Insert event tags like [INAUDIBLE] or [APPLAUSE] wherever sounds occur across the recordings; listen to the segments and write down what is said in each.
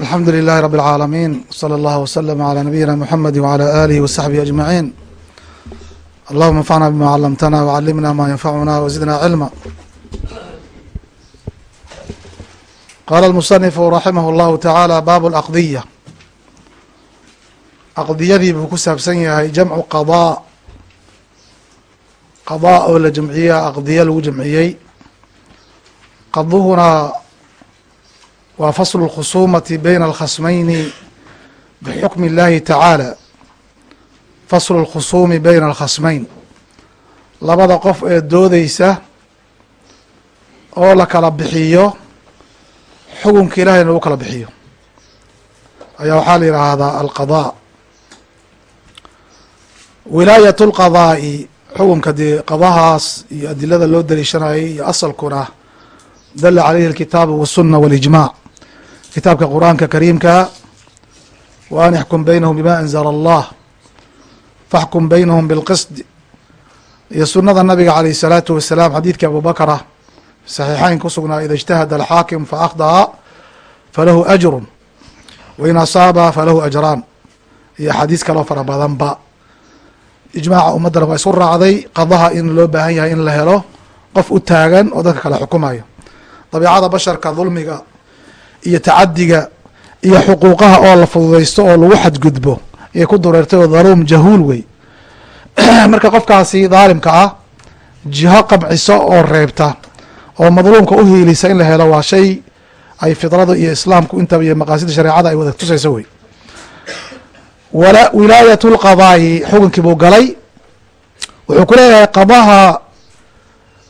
alxamdu lilahi rab اlcaalamiin slى اllah wslm عlى nabiyina mxamedi wعlى alihi wsaxbihi aجmaciin allahuma anfacna bima calamtana wcalimna ma yanfacuna wzidna cilma qala اlmusanifu raximah اllahu taعaalى bab اlaqdiya aqdiyadii buu ku saabsan yahay jamcu qaضاء qaضاء oo la jamciya aqdiya lagu jamciyey qaduhuna waa faslu اlkhusumati bayna alkhasmayni bixukmi اllahi tacaala faslu اlkhusuumi bayna alkhasmayn labada qof ee doodeysa oo la kala bixiyo xukunka ilahayna lagu kala bixiyo ayaa waxaa la yidhaahdaa alqadaa wilaayat اlqadaa'i xukunka dee qadahaas iyo adilada loo daliishanayay iyo asalkuna dala calayhi alkitaabu waالsuna waاlijmac kitaabka qur-aanka kariimka wa an ixkum baynahum bima anzla allah faxkum baynahum bilqisd iyo sunada nabiga alayh الsalaatu wasalaam xadiidkii abubakra saxiixeyn kusugnaa ida اجtahada alxaakim faakda'a falahu ajru wain asaaba falahu ajraan iyo axaadiis kaloo fara badanba ijmaaca ummaddana waa isu raacday qadaha in loo baahan yahay in la helo qof u taagan oo dadka kale xukumayo dabiicada basharka dulmiga iyo tacadiga iyo xuquuqaha oo la fududaysto oo lagu xadgudbo ayay ku dureertay oo dhaluum jahuul wey [CLEARS THROAT] marka qofkaasi dhaalimka ah jiho qamciso oo reebta oo madluumka u hiilisa in la helo waa shay ay fidrada iyo islaamku intaba iyo maqaasida shareecada ay wada tusayso wey wilaayat lqadaa'i xukunkii buu galay. Wuxuu ku leeyahay qadaha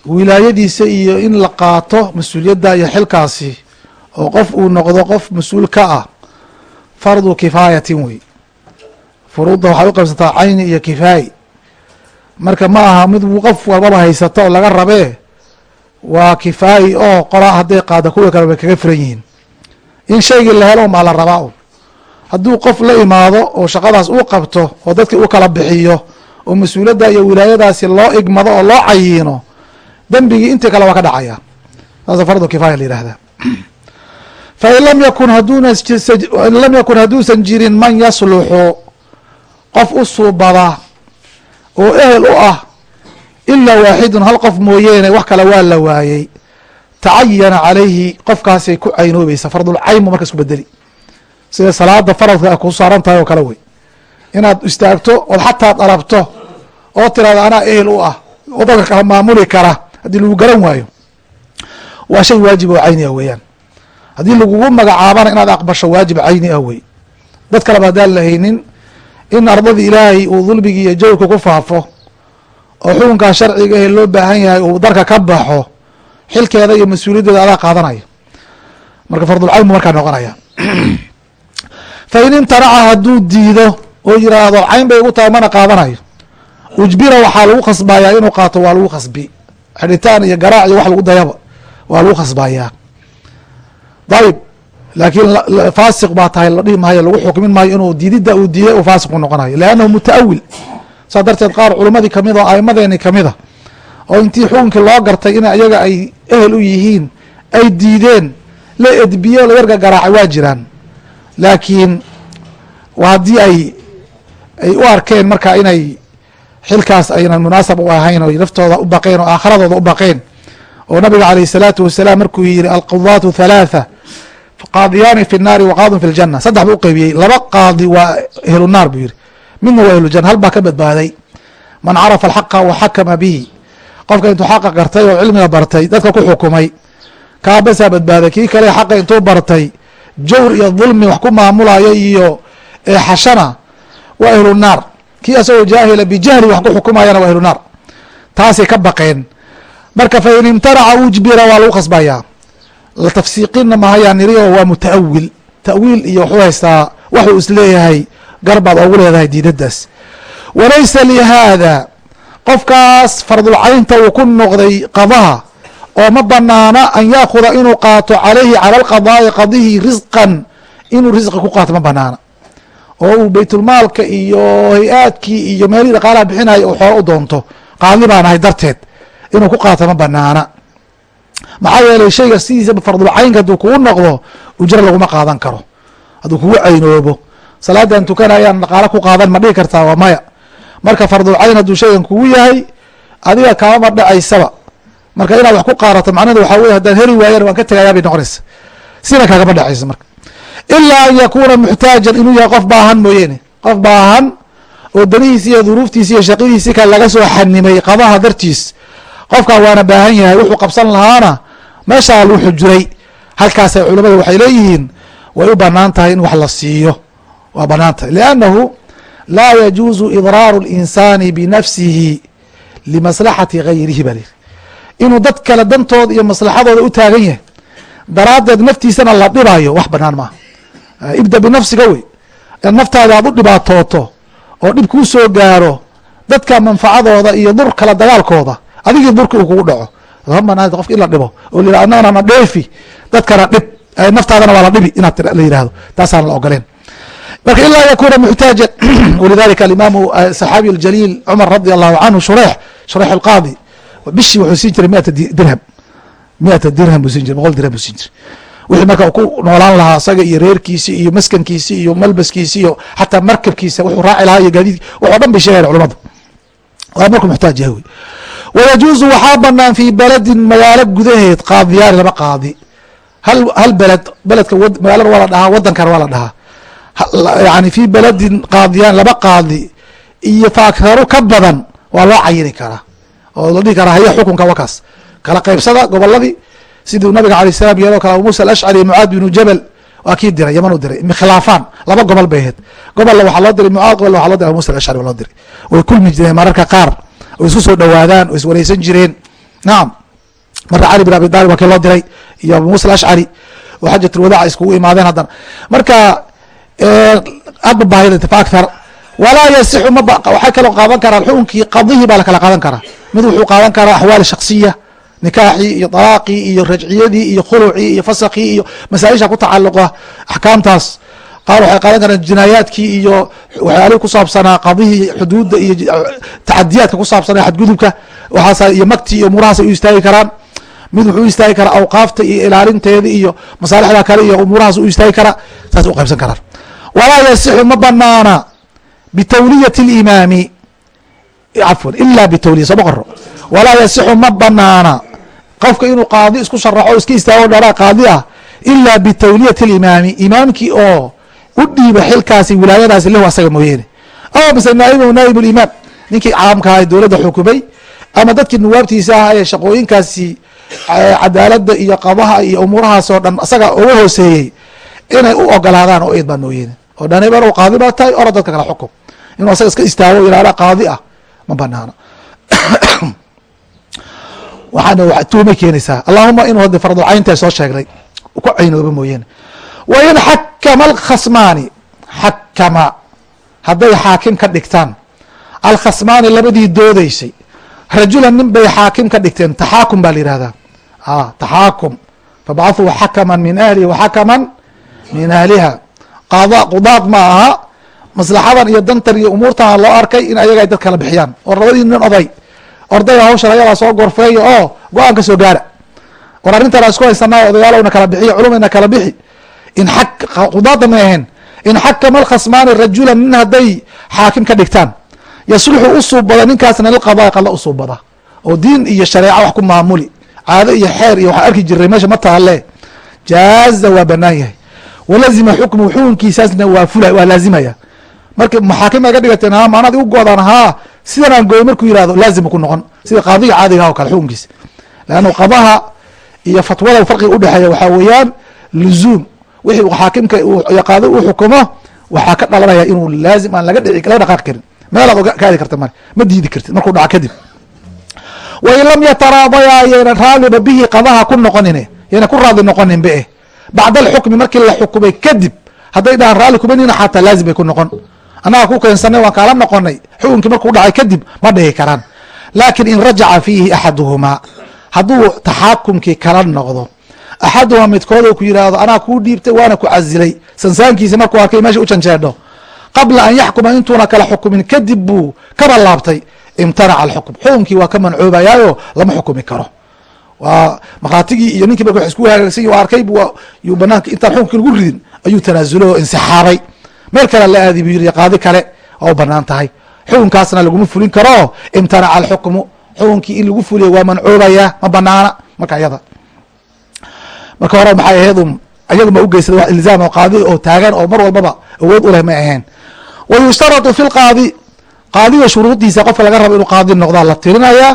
wilaayadiisa iyo in la qaato mas'uuliyadda iyo xilkaasi oo qof uu noqdo qof mas'uul ka ah fardu kifaayatin wey furuudda waxay u qaybsataa cayni iyo kifaayi marka ma aha mid qof walbaba haysato oo laga rabee waa kifaayi oo qoraa hadday qaada kuwii kale bay kaga firan yihiin. In shaygii la helo maa la rabaa un hadduu qof la imaado oo shaqadaas uu qabto oo dadkii u kala bixiyo oo mas'uuliyadda iyo wilaayadaasi loo igmado oo loo cayiino dembigii intii kale waa ka dhacaya. Saasa fardu kifaaya la yihahdaa fain lam yakun haduuna in lam yakun hadduusan jirin man yasluxu qof u suubada oo ehel u ah ilaa waaxidun hal qof mooyeene wax kale waa la waayey tacayana calayhi qofkaasay ku caynoobaysa fardulcayn bu marka isku bedeli sida salaada faradka a ku saaran tahay oo kale wey inaad istaagto ood xataa dalabto oo tirahda anaa ehel u ah oo dadka kala maamuli kara haddii lagu garan waayo waa shay waajib oo cayni ah weeyaan haddii lagugu magacaabana inaad aqbasho waajib cayni ah wey dad kaleba haddaan lahaynin in ardadii ilaahay uu dulmigii iyo jawrka ku faafo oo xukunkaa sharciga ee loo baahan yahay uu darka ka baxo xilkeeda iyo mas'uuliyaddeeda adaa qaadanaya. Marka fardulcayn bu markaa noqonaya. [CLEARS THROAT] Fa in imtanaca hadduu diido oo yiraahdo cayn bay igu tahay mana qaadanayo ujbira waxaa lagu khasbayaa inuu qaato waa lagu khasbi. Xidhitaan iyo garaac iyo wax lagu dayaba waa lagu khasbayaa dayib laakiin faasiq baa tahay la dhihi maayo lagu xukmin maayo inuu diididda uu diiday uu faasiq u noqonayo. Leannahu mutaawil saa darteed qaar culimadii ka mid oo aimadeeni kamida oo intii xukunkii loo gartay in ayaga ay ehel u yihiin ay diideen la edbiye la yarga garaacay waa jiraan. Laakiin haddii ay ay u arkeen marka inay xilkaas aynan munaasab u ahayn oo naftooda u baqeen oo aakhiradooda u baqeen oo nabiga alayh الsalaatu wasalaam markuu yihi alqudaatu halaatha qaadiyaani fi naari waqaadin fi ljana saddex buu uqeybiyey laba qaadi waa ehlu naar buu yihi midna waa ehlujanna halbaa ka badbaaday. Man carafa alxaqa wa xakama bihi. Qofka intuu xaqa gartay oo cilmiga bartay dadka ku xukumay kaabasaa badbaaday. Kii kale xaqa intuu bartay jawr iyo dulmi wax ku maamulaya iyo eexashana waa ehlu naar. Kii asagoo jaahila bijahli wax ku xukumayana waa ehlu naar. Taasay ka baqeen. Marka fain imtanaca ujbira waa lagu khasbayaa la tafsiiqina mahayaan niri oo waa mutaawil ta'wiil iyo waxuu haystaa waxuu is leeyahay garbaad oogu leedahay diidadaas walaysa lihaada qofkaas fardulcaynta uu ku noqday qadaha oo ma banaana an yaakuda inuu qaato calayhi cala alqadaa'i qadihii risqan inuu risqi ku qaato ma banaana oo uu baytulmaalka iyo hay'aadkii iyo meelihii dhaqaalaha bixinaya uu xoolo u doonto qaadli baan ahay darteed inuu ku qaato ma banaana maxaa yeelay shayga sidiisaba fardulcaynka hadduu kugu noqdo ujro laguma qaadan karo. Hadduu kugu caynoobo. Salaadan tukanayaan dhaqaalo ku qaadan ma dhihi kartaa waa maya. Marka fardulcayn hadduu shaygan kugu yahay adiga kamama dhacaysaba. Marka inaad wax ku qaarato macnahedu waxaa wey haddaan heli waayan waan ka tegayaa bay noqonaysa. Sina kaagama dhacaysa marka. Ilaa an yakuuna muxtaajan inuu yahay qof baahan mooyeene qof baahan oo danihiisi iyo duruuftiisi iyo shaqadiisi kale laga soo xanimay qadaha dartiis qofkaa waana baahan yahay wuxuu qabsan lahaana. Meeshaa lagu xujuray halkaasay culamada waxay leeyihiin way u bannaan tahay in wax la siiyo. Waa bannaan tahay. Liannahu laa yajuuzu idraaru اlinsaani binafsihi limaslaxati gayrihi baa lihi inuu dad kale dantooda iyo maslaxadooda u taagan yahay daraaddeed naftiisana la dhibayo wax banaan maaha. Ibda binafsiga wey. Naftaada aad u dhibaatooto oo dhib kuu soo gaaro dadka manfacadooda iyo dur kala dagaalkooda adigii durki uu kugu dhaco. Banaan qofka in la dhibo oo la yihah annagana na dheefi. Dadkana dhib naftaadana waa la dhibi inaad la yihahdo taasaan la ogoleen. Marka ilaa yakuna muxtaajan [CLEARS THROAT] walidalika alimaamu saxaabi اljaliil cumar radi allahu canhu shurex shurex alqaadi bishii wuxuu siin jiray miata dirham. Miata dirham buu siin jiray boqol dirham buu siin jiray. Wixii marka ku noolaan lahaa isaga iyo reerkiisi iyo maskankiisi iyo malbaskiisi iyo xataa markabkiisa wuxuu raaci lahaa iyo gaadiid. Waxoo dhan bay sheegayan culamadu waa markuu muxtaaj yahay wey wayajuuzu waxaa banaan fii beledin magaalo gudaheed qaadiyaani laba qaadi hal beled beledka magaalada waa la dhahaa wadankana waa la dhahaa yani fii beledin qaadiyaan laba qaadi iyo faaktaru ka badan waa loo cayini karaa oo la dhihi karaa haya xukunka wakaas kala qaybsada goboladii siduu nabiga alay salam yeelo kale abu musa alashcari mucaad binu jabal waa kii diray yaman u diray mikhilaafaan laba gobol bay ahayd gobolla waxaa loo diray mucaad gobolla waxaa loo diray abu musa alashcari waa loo diray way kulmi jireen mararka qaar oo isku soo dhowaadaan oo iswareysan jireen. Nacam marka cali bin abi talib waa kii loo diray iyo abu musa alashcari oo xajatulwadaaca iskugu imaadeen haddana. Marka hadba baahida fakthar walaa yasixu ma waxay kaloo qaadan karaan xukunkii qadihii baa lakala qaadan karaa. Mid wuxuu qaadan karaa axwaal shaksiya nikaaxii iyo dalaaqii iyo rajciyadii iyo khulucii iyo fasakii iyo masaaisha ku tacaluqa axkaamtaas qaar waxay qaadan karaan jinaayaadkii iyo waxyaalihii ku saabsanaa qadihii xuduudda iyo tacadiyaadka ku saabsanaa xadgudubka. Waxaas iyo magtii iyo umuurahaas ay u istaagi karaan. Mid wuxuu u istaagi karaa awqaafta iyo ilaalinteeda iyo masaalixda kale iyo umuurahaas u istaagi karaa. Saas u qaybsan karaan walaa yasixu ma banaana bitawliyati اlimaami cafwan ila bitawliya sooma qoro walaa yasixu ma banaana qofka inuu qaadi isku sharaxo iska istaago dheraa qaadi ah ila bitawliyati اlimaami imaamkii oo u dhiiba xilkaasi wilaayadaasi lahu asaga mooyeene aw mise naaibu naayib اlimaam ninkii caamka ah dowladda xukumay ama dadkii nuwaabtiisa ah ee shaqooyinkaasi cadaalada iyo qadaha iyo umuurahaas oo dhan asaga uga hooseeyey inay u ogolaadaan oo eed baa mooyeene oo dhanayba inuu qaadi baa tahay ora dadka kala xukum. Inuu asaga iska istaago ilaala qaadi ah ma banaana [COUGHS] waxaana tuumay keenaysaa. Allahuma inuu hadda fardulcaynta soo sheegnay ku caynooba mooyaane wa in xakama alkhasmaani xakama hadday xaakim ka dhigtaan alkhasmaani labadii doodeysay rajulan nin bay xaakim ka dhigteen taxaakum baa la yihahdaa taxaakum fabcathuu xakaman min ahlihi wa xakaman min ahliha qudaad ma aha maslaxadan iyo dantan iyo umuurtan loo arkay in ayaga ay dad kala bixiyaan oo labadii nin oday ordayga hawshan ayadaa soo gorfeeya oo go'aan ka soo gaara war arrintaan isku haysanaa odayaalowna kala bixiyo culumayna kala bixi in qudaada may ahayn in xakama alkhasmaani rajulan nin hadday xaakim ka dhigtaan yasluxu u suubada ninkaasna lilqadaa qada u suubada oo diin iyo shareeca wax ku maamuli caado iyo xeer iyo waxaa arki jiray meesha ma taalle jaaza waa banaan yahay walazima xukmu xukunkiisaasna waa fula waa laazimaya marka maxaakim ay ka dhigateen ha maanaad igu goodaan haa sidan aan gooyo markuu yihahdo laazima ku noqon sida qaadiga caadiga o kale xukunkiisa leanna qadaha iyo fatwada farqiga udhexeeya waxaa weeyaan luzuum wixii xaakimka qaadi u xukumo waxaa ka dhalanaya inuu laazim aan laga dhici laga dhaqaaqi karin. Meelaad ka aadi karta male ma diidi kartid markuu dhaco kadib. Wain lam yataraadaya yayna raadiba bihi qadaha ku noqonin yayna ku raadi noqonin be bacda alxukmi markii la xukumay kadib hadday dhahaan raalli kumanina xataa laazim bay ku noqon. Annaga ku keensanay waan kaala noqonay xukunkii markuu dhacay kadib ma dhihi karaan. Laakin in rajaca fiihi axaduhumaa hadduu taxaakumkii kala noqdo axaduhumaa midkood ku yidhaahdo anaa kuu dhiibtay waana ku casilay sansaankiisi markuu arkay meesha u janjeedho qabla an yaxkuma intuuna kala xukumin kadib buu kaba laabtay imtanaca alxukm xukunkii waa ka mancoobayaayo lama xukumi karo waa markhaatigii iyo ninkii marka wax isku hagaagsan arkay yuu banaanka intaan xukunkii lagu ridin ayuu tanaasulay oo insixaabay meel kale la aadi buu yiri qaadi kale u bannaan tahay xukunkaasna laguma fulin karo imtanaca alxukmu xukunkii in lagu fuliya waa mancuubaya ma banaana marka iyada marka hore maxay ahayd un ayagu ma ugeysada wax ilzaam oo qaadi oo taagan oo mar walbaba awood u leh may ahayn wa fi lqaadi qaadiga shuruudiisa qofka laga rabo inuu qaadi noqdaa la tirinayaa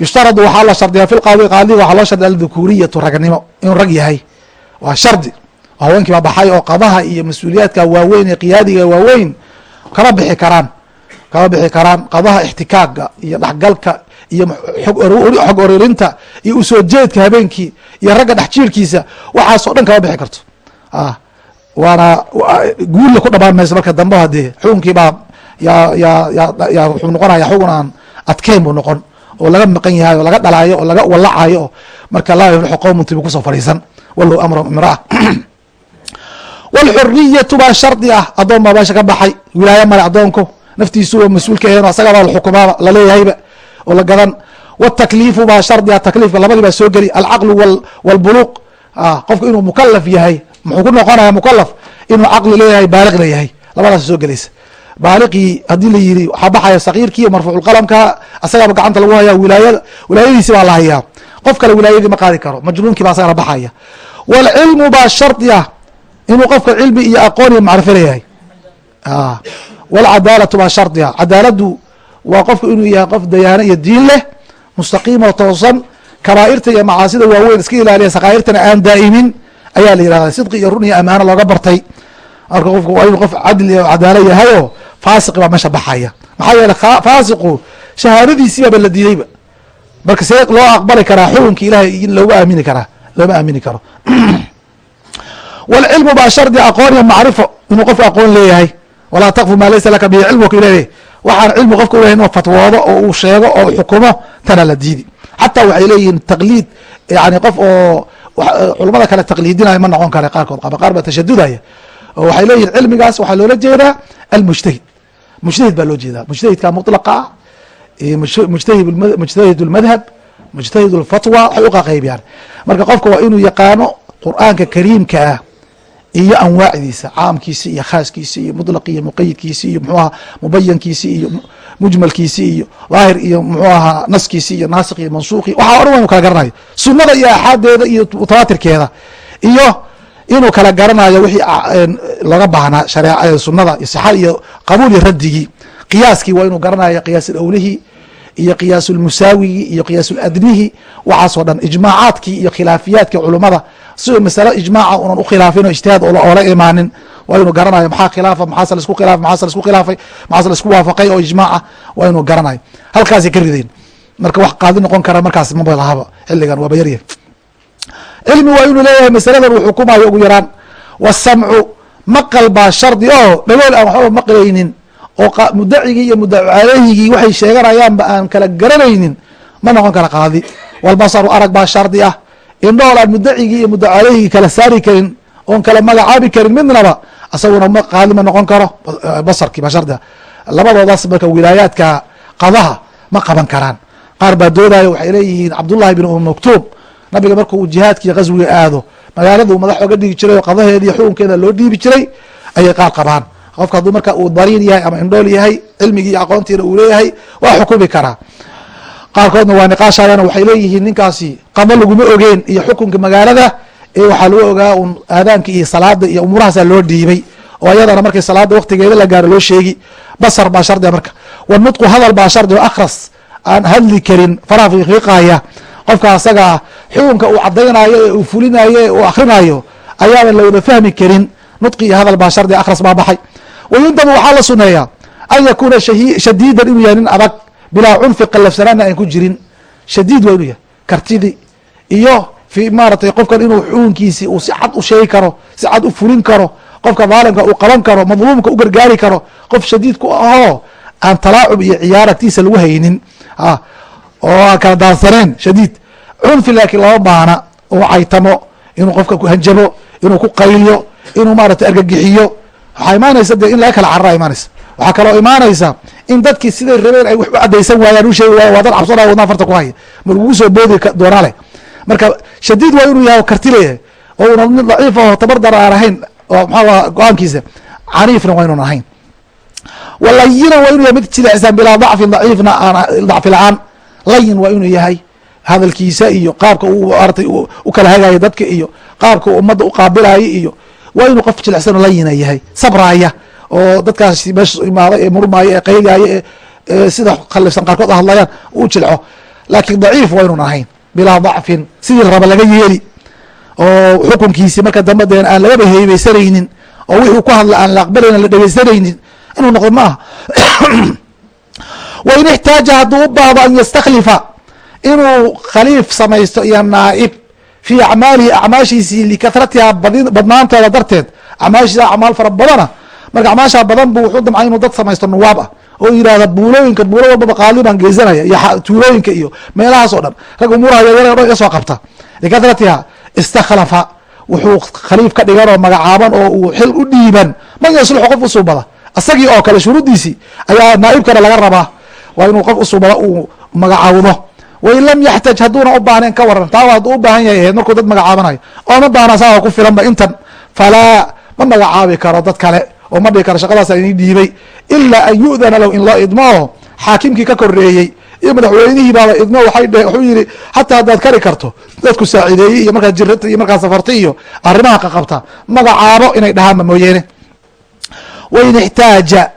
yushtaradu waxaa la shardiyaa fi lqaadi qaadiga waxaa loo shardiya aldhukuuriyatu ragnimo inuu rag yahay. Waa shardi haweenkii baa baxay oo qadaha iyo mas'uuliyaadka waaweyn ee qiyaadiga waaweyn kama bixi karaan kama bixi karaan qadaha ixtikaaga iyo dhexgalka iyo xog oririnta iyo u soo jeedka habeenkii iyo ragga dhex jiirkiisa waxaasoo dhan kama bixi karto. Waana guulla ku dhamaan marka dambe hadee xukunkii baa yaa yaa ya ya wuxuu noqonaya xugun aan adkeyn buu noqon oo laga maqan yahay oo laga dhalaayo oo laga wallacayo oo marka laa yuflixu qowmuntibu ku soo fadhiisan. Walow amra imraa [CLEARS THROAT] wlxuriyatu baa shardi ah adoon baa meesha ka baxay wilaayo male adoonku naftiisuba mas'uul ka ahen asagabaa laxukumaaba laleeyahayba oo la gadan wtakliifu baa shardi ah takliifka labadii baa soo geli alcaqlu wاlbuluq qofku inuu mukalaf yahay muxuu ku noqonaya mukalaf inuu caqli leeyahay baaliq leeyahay labadaas soo gelaysa baaliqii haddii la yiri waxaa baxaya sakiirkii marfuuculqalamka asagaaba gacanta lagu haya wilaayada wilaayadiisi baa la hayaa qof kale wilaayadii ma qaadi karo majnuunkii baa asagana baxaya wاlcilmu baa shardi ah inuu qofka cilmi iyo aqoon iyo macrifo leeyahay wاlcadaalatu baa shardi ah cadaaladu waa qofku inuu yahay qof dayaano iyo diin leh mustaqiim oo toosan kabaa'irta iyo macaasida waaweyn iska ilaaliya sakaairtana aan daa'imin ayaa la yihahda sidqi iyo run iyo amaano looga bartay. Marka qofku waa inuu qof cadli o cadaalo yahay oo faasiqi baa meesha baxaya. Maxaa yeele faasiqu shahaadadiisii baaba la diidayba. Marka see loo aqbali karaa xukunki ilahay looga aamini karaa looma aamini karo. [CLEARS THROAT] Wاlcilmu baa shardi aqoon iyo macrifo. Inuu qofku aqoon leeyahay. Walaa takfu maa laysa laka bihi cilmu ileh waxaan cilmi qofka ulahay inuu fatwoodo oo uu sheego oo xukumo tana la diidi. Xataa waxay leeyihiin taqliid yani qof oo culamada kale taqliidinaya ma noqon kara qaarkood. Qaba qaar baa tashadudaya oo waxay leeyihiin cilmigaas waxaa loola jeedaa almujtahid. Mujtahid baa loo jeedaa. Mujtahidka mutlaqa ah mujtahid mujtahid اlmadhab mujtahid اlfatwa waxay uqaqaybiyaan marka qofka waa inuu yaqaano qur'aanka kariimka ah iyo anwaacdiisa caamkiisi iyo khaaskiisi iyo muطlaqi iyo muqayidkiisi iyo mxuu aha mubayankiisi iyo mujmalkiisi iyo daahir iyo mxuu ahaa naskiisi iyo naasik iyo mansuuqi waxa o dhan waynu kala garanayo sunada iyo axaadeeda iyo mutawaatirkeeda iyo inuu kala garanayo wixii looga baahnaa shareecada sunada iyo sixada iyo qabuul iyo raddigii qiyaaskii waa inuu garanayo qiyaas awlihii iyo qiyaasulmusaawigii iyo qiyaasul-adnihi waxaasoo dhan ijmaacaadkii iyo khilaafiyaadkii culummada sidoo masale ijmaaca unan ukhilaafin oo ijtihaad oola imaanin waa inuu garanayo maxaa khilaafa maxaase la isku khilaafay maxaase la isku khilaafay maxaase la isku waafaqay oo ijmaaca waa inuu garanayo. Halkaasay ka rideen. Marka wax qaadi noqon kara markaas maba lahaba. Xilligan waaba yaryahy cilmi waa inuu leeyahay masaladan uu xukumayo ugu yaraan. Wasamcu maqal baa shardi? Oo dhagool aan waxbaba maqlaynin. Oo mudacigii iyo mudacu caleyhigii waxay sheeganayaanba aan kala garanaynin. Ma noqon kara qaadi. Walbasaru arag baa shardi ah indhool aan mudacigii iyo mudacu caleyhigii kala saari karin oon kala magacaabi karin midnaba asaguna m qaadi ma noqon karo basarkii ah labadoodaas marka wilaayaadka qadaha ma qaban karaan. Qaar baa doodayo waxay leeyihiin cabdullahi bin um maktuum nabiga marka uu jihaadkii qaswiga aado magaaladu madax oga dhigi jiray oo qadaheeda iyo xukunkeeda loo dhiibi jiray ayay qaar qabaan. Qofka hadduu marka uu dariin yahay ama indhool yahay cilmigii iyo aqoontiina uu leeyahay waa xukumi karaa qaarkoodna waa niqaashayana waxay leeyihiin ninkaasi qado laguma ogeen iyo xukunka magaalada ee waxaa lagu ogaa un aadaanka iyo salaada iyo umuurahaasaa loo dhiibay oo ayadana markay salaada waktigeeda la gaaro loo sheegi. Basar baa shardiga marka. Wanutqu hadal baa shardi oo akhras aan hadli karin faraha fiiqiiqaya qofka asaga ah xukunka uu cadaynayo ee uu fulinayo ee uu akrinayo ayaaban la wada fahmi karin. Nudqi iyo hadal baa shardi akhras baa baxay. Wayundabu waxaa la suneeyaa an yakuuna shadiidan inuu yahay nin adag bilaa cunfi qallafsanaana aan ku jirin. Shadiid waa inuu yahay. Kartidii iyo fi maaratay qofkan inuu xukunkiisi uu si cad u sheegi karo si cad u fulin karo qofka dhaalimka uu qaban karo madluumka u gargaari karo qof shadiid ku ahoo aan talaacub iyo ciyaar agtiisa lagu haynin. Oo aan kala daansaneen shadiid. Cunfi laakiin lama baana uu caytamo inuu qofka kuhanjabo inuu ku qayliyo inuu maarata argagixiyo. Waxaa imaanaysa de in laga kala carara imaanaysa waxaa kaloo imaanaysa in dadkii siday rabeen ay wax u cadaysan waayaan u sheegi waa dad cabsanaya wadnaa farta ku haya ma lagugu soo boodi doonaa leh. Marka shadiid waa inuu yahay karti leeyahay. Oo una nin daciif aho tabardar aan ahayn oo maxaa go'aankiisa caniifna waa ynuun ahayn. Walayina waa inuu yahay mid jilicsan bilaa dacfin daciifna dacfi la'aan. Layin waa inuu yahay. Hadalkiisa iyo qaabka uu maratay u kala hagayo dadka iyo qaabka uu ummadda uqaabilayo iyo waa inuu qof jilicsan oo layina yahay. Sabraya oo dadkaas meesha imaaday ee murmaayo ee qaygaayo ee sida khalifsan qaarkood hadlayaan u jilco. Laakiin daciif waa inuun ahayn bilaa dacfin sidii raba laga yeeli oo xukunkiisi marka dambe deen aan lagaba heybeysanaynin oo wixii ku hadla aan la aqbalaynin la dhegeysanaynin inuu noqdo ma [COUGHS] wain ixtaaja hadduu u baahdo an yastakhlifa inuu khaliif samaysto iyo naa'ib fii acmaalihi acmaashiisii likahratiha badnaantooda darteed. Acmaashiisa acmaal fara badana marka acmaashaa badan bu wuxuu damcay inuu dad samaysto nuwaab ah oo yihahda buulooyinka buulo walbaba qaali baan geysanaya iyo tuulooyinka iyo meelahaas oo dhan. Rag umuuraha yaryar dhan iga soo qabta. Likahratiha istakhlafa wuxuu khaliif ka dhigan oo magacaaban oo uu xil u dhiiban. Man yasluxu qof usuubada isagii oo kale shuruuddiisii ayaa naaibkana laga rabaa. Waa inuu qof usuubada uu magacaawdo. Wain lam yaxtaj hadduuna u baahnayn ka waran taa hadduu u baahan yahay ahayd markuu dad magacaabanayo. Oo ma baahna saa ku filanba intan. Falaa ma magacaabi karo dad kale oo ma dhigi karo shaqadaasa ini dhiibay ilaa an yu'dana low in loo idmoo xaakimkii ka koreeyey iyo madaxweynihii baaba idmo wuxuu yihi xataa haddaad kari karto dadku saacideeyey iyo markaad jirata iyo markaad safarta iyo arrimaha qaqabta magacaabo inay dhahaanba mooyeene. Wain ixtaaja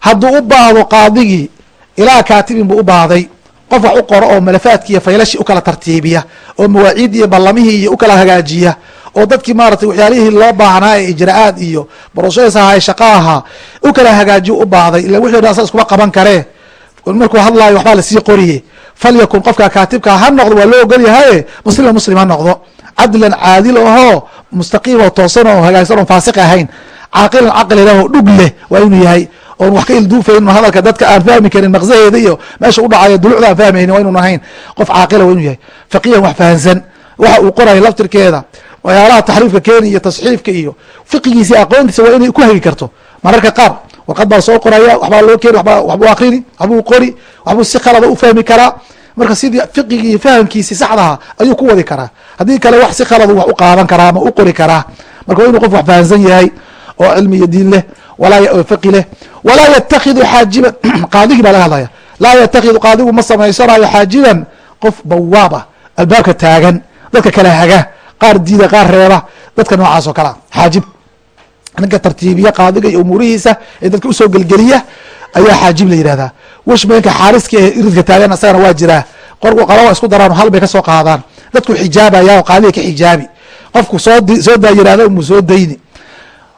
hadduu u baahdo qaadigii ilaa kaatibin buu u baahday. Qof wax u qoro oo malafaadki iyo faylashi u kala tartiibiya oo mawaaciid iyo ballamihii iyo u kala hagaajiya oo dadkii maaratay waxyaalihii loo baahnaa ee ijra-aad iyo broses ahaa shaqa ahaa u kala hagaajiyo u baahday ila wixii dhan asa iskuma qaban karee markuu hadlaayo waxbaa la sii qoriye. Falyakun qofka kaatibka ha noqdo waa loo ogol yahaye muslima muslim ha noqdo. Cadlan caadil ahoo mustaqiim oo toosan oo hagaagsan oon faasiq ahayn. Caaqilan caqli leh oo dhug leh waa inuu yahay. Oon wax ka ilduufayn hadalka dadka aan fahmi karin maqsaheeda iyo meesha udhacayo dulucda aan fahmaynin waa inuun ahayn. Qof caaqila waa inuu yahay. Faqihan wax fahansan. Waxa uu qoraya laftirkeeda waxyaalaha taxriifka keeni iyo tasxiifka iyo fiqigiisi aqoontiisa waa inay ku hagi karto. Mararka qaar warqad baa soo qoraya waxbaa loo keeni waxbuu akrini waxbuu qori waxbuu si khalada u fahmi karaa. Marka sidii fiqigii fahamkiisi saxdaha ayuu ku wadi karaa. Haddii kale wax si khaladu wax u qaadan karaa ama u qori karaa. Marka waa inuu qof wax fahansan yahay oo cilmi iyo diin leh fiqi leh. Walaa yatakhidu xaajiban [CLEARS THROAT] qaadigii baa laga hadlaya laa yatakhidu qaadigu ma samaysanayo xaajiban qof bawaab ah albaabka taagan dadka kala haga qaar diida qaar reeba dadka noocaas oo kalea xaajib. Ninka tartiibiya qaadiga iyo umuurihiisa ee dadka u soo gelgeliya ayaa xaajib la yihahdaa wishmaynka xaariska ee iridka taagan isagana waa jiraa qorku qalaba isku daraan hal ka soo qaadaan. Dadku xijaabaya oo qaadiga ka xijaabi. Qofku soo daa yihahda umuu soo dayni.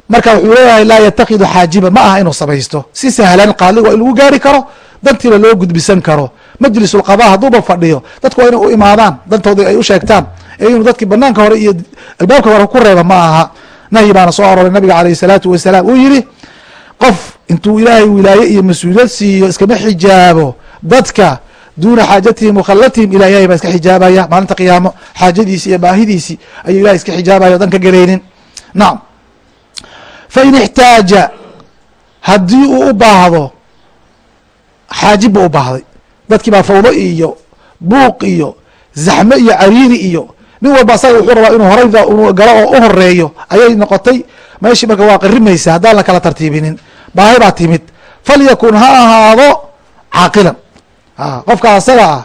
Marka wuxuu leeyahay laa yatakhidu xaajiba ma aha inuu samaysto. Si sahlan qaadiga waa in lagu gaari karo dantiina loo gudbisan karo. Majlisulqada hadduuba fadhiyo dadku waa inay u imaadaan dantoodii ay u sheegtaan ee inuu dadkii banaanka hore iyo albaabka hore ku reeba ma aha. Nahyi baana soo arooray nabiga alayh salaatu wasalaam uu yihi qof intuu ilaahay wilaaye iyo mas'uuliyad siiyo iskama xijaabo. Dadka duuna xaajatihim wakhalatihim ila ilahay baa iska xijaabaya. Maalinta qiyaamo xaajadiisi iyo baahidiisi ayuu ilahay iska xijaabaya o dan ka gelaynin nacam fain ixtaaja haddii uu u baahdo xaajib buu u baahday. Dadkii baa fawdo iyo buuq iyo zaxme iyo cariiri iyo nin walba asaga wuxuu rabaa inuu horay galo oo u horeeyo ayay noqotay. Meeshii marka waa qarimaysa haddaan la kala tartiibinin. Baahi baa timid. Falyakun ha ahaado caaqilan. Qofka asaga ah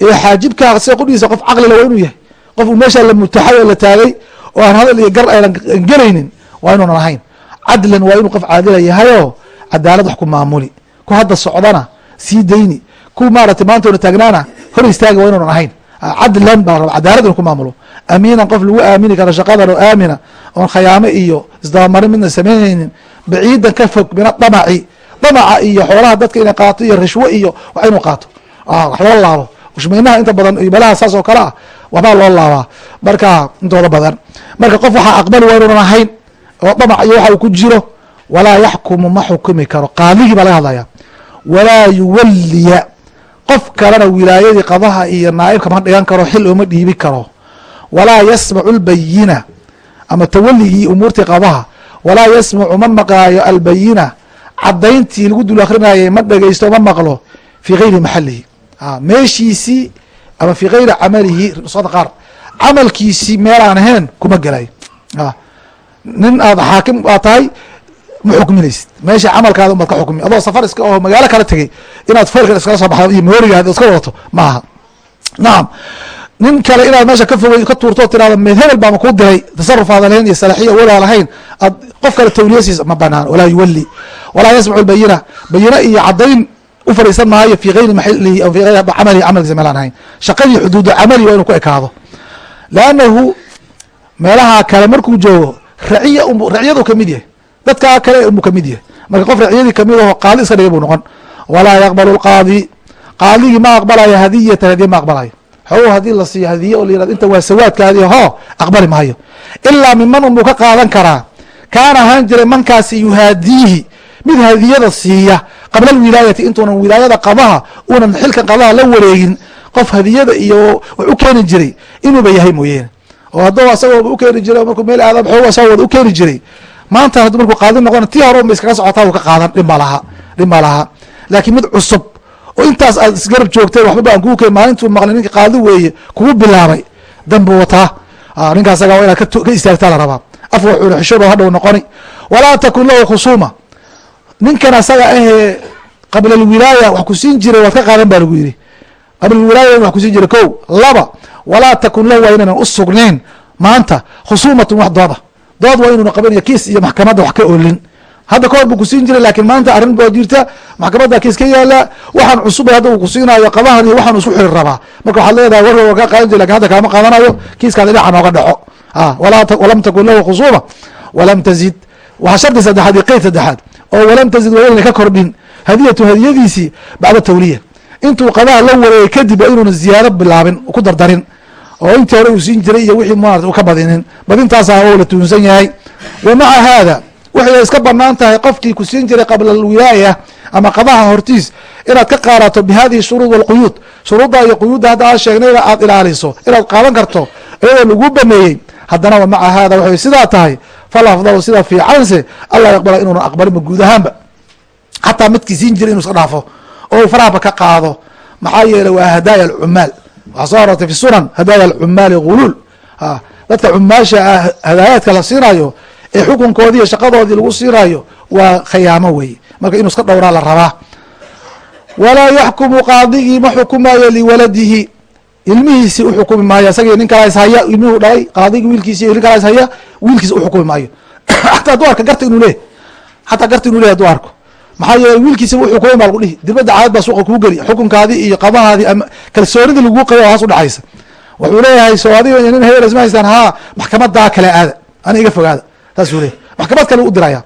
ee xaajibka sida qudhiisa qof caqlila waa inuu yahay. Qof uu meesha la mutaxay oo la taagay oo aan hadal iyo gar aynan gelaynin waa inuunan ahayn. Cadlan waa inuu qof caadila yahayoo cadaalad wax ku maamuli. Ku hadda socdana sii dayni. Ku maarata maanta ona taagnaana hor istaaga waa inuunan ahayn cadlan baa raba cadaalad inu ku maamulo amiinan qof lagu aamini karo shaqadan oo aamina oon khayaamo iyo isdabamarin midna samaynaynin baciidan ka fog min adamaci damaca iyo xoolaha dadka inay qaato iyo rishwo iyo wax inuu qaato wax loo laabo ushmaynaha inta badan iyo meelaha saas oo kale ah waxbaa loo laabaa marka intooda badan marka qof waxaa aqbali waa ahayn oo damac iyo waxa uu ku jiro walaa yaxkumu ma xukumi karo qaadigii baa laga hadlaya walaa yuwaliya qof kalena wilaayadii qadaha iyo naaibka ma dhigan karo xil ooma dhiibi karo. Walaa yasmacu lbayina ama tawaligii umuurtii qadaha. Walaa yasmacu ma maqlaayo albayina cadayntii lagu dul akrinayay ma dhegeysto ma maqlo fii gayri maxalihi meeshiisii ama fii gayri camalihi nusada qaar camalkiisii meelaan ahayn kuma gelayo nin aad xaakim aa tahay ma xukminaysid meesha camalkaada umaad ka xukmi adoo safar iska oo magaalo kala tegey inaad foolkan iskala soo baxdo iyo moorigaada iska wadato maaha. Nacam nin kale inaad meesha ka fogey ka tuurto tirahdo meed hebel baama kuu diray tasaruf aadan lahayn iyo salaxiya walaa lahayn. Aad qof kale tawliyasiisa ma banaan. Walaa yuwali walaa yasmacu bayina. Bayina iyo caddayn u fariisan maayo fi gayri maxilihi aw fi gayri camalihi camalkiisa meelaan ahayn. Shaqadii xuduudu camali waa inuu ku ekaado. Leannahu meelaha kale markuu joogo raciya raciyadu ka mid yahay dadkaa kale unbuu ka mid yahay. Marka qof raciyadii ka mid aho qaadi iska dhigay buu noqon. Walaa yaqbalu lqaadi qaadigii ma aqbalayo hadiyatan hadiye ma aqbalayo xogow haddii la siiyo hadiye oo la yiraahdo inta waa sawaadkaadii hoo aqbali maayo. Ilaa miman unbuu ka qaadan karaa. Kaana ahaan jiray mankaasi yuhaadiihi. Mid hadiyada siiya. Qabla alwilaayati intuunan wilaayada qabaha uunan xilkan qabaha la wareegin. Qof hadiyada iyo wax u keeni jiray inuuba yahay mooyeene oo hadduu asagooba ukeeni jiray markuu meel aadam xoog asagoo wada u keeni jiray maanta hadduu markuu qaadi noqon tii hore unba iskaga socotaa uu ka qaadan dhib ma laha dhib ma laha. Laakiin mid cusub oo intaas aad isgarab joogteen waxbaba aan kuu keen maalintuu maqlay ninka qaadi weeye kugu bilaabay. Danbu wataa. Ninka asaga waa inaad ka istaagtaa la rabaa. Af wuxuuna xishooba hadhow noqoni. Walaa takun lahu khusuuma ninkan asaga ahee qabla alwilaaya wax ku siin jiray waad ka qaadan baa lagu yidhi. Qabla alwilaaya wax kusiin jiray ko laba walaa takun lahu waa inaynan u sugnayn. Maanta khusuumatun wax dooda dood waa inuuna qabanayo kiis iyo maxkamadda wax ka olin hadda kahor buu kusiin jiray laakiin maanta arrin baa jirta maxkamadda kiis ka yaalla waxaan cusub hadda uu kusiinayo qabahan iyo waxaan isku xiri rabaa. Marka waxaad leedahay war waa kaa qaadan jir laakiin hadda kaama qaadanayo kiiskaada dhinaca nooga dhaco. Walam takun lahu khusuuma walam tazid. Waxaa shardi saddexaad qeyd saddexaad. Oo walam tazid waa inayna ka kordhin hadiyatu hadiyadiisii bacda tawliya. Intuu qabaha la wareegay kadib waa inuuna ziyaado bilaabin ku dardarin oo intii hore uu siin jiray iyo wixii maarata u ka badinin badintaasaa oo la tuunsan yahay. Wa maca haada waxay iska bannaan tahay qofkii ku siin jiray qabla alwilaaya ama qabaha hortiis inaad ka qaadato bi hadihi shuruud walquyuud shuruudda iyo quyuudda hadda aad sheegnayba aad ilaaliso inaad qaadan karto iyadoo lagu baneeyey haddana wa maca haada waxay sidaa tahay fal afdalu sida fiicanse allah yaqbala inuuna aqbalinba guud ahaanba. Xataa midkii siin jiray inu iska dhaafo oo u farahba ka qaado maxaa yeeley waa hadaaya alcumaal waxaa soo arortay fi sunan hadaaya alcumaali guluul dadka cumaasha ah hadaayaadka la siinayo ee xukunkoodii iyo shaqadoodii lagu siinayo waa khayaamo weye marka inuu iska dhowraa la rabaa. Walaa yaxkumu qaadigii ma xukumaayo liwaladihi. Ilmihiisi uxukumi maayo. Isagii nin kala ishaya ilmihuu dhalay qaadigii wiilkiisi nin kala ishaya wiilkiisi uxukumi maayo. [COUGHS] Xataa hadduu arka garta inuu leehy xataa garta inuu lehy haduu maxaa yeeley wiilkiisiba uxukumay baa lagu dhihi dibadda caadad baa suuqa kuu geli xukunkaadii iyo qabahaadii ama kalsoonidii laguu qabay oo haas udhexaysa wuxuu leeyahay soo adiga nin hebel isma haystaan haa maxkamadaa kale aada ani iga fogaada. Saasuu leeyahy maxkamad kale u diraya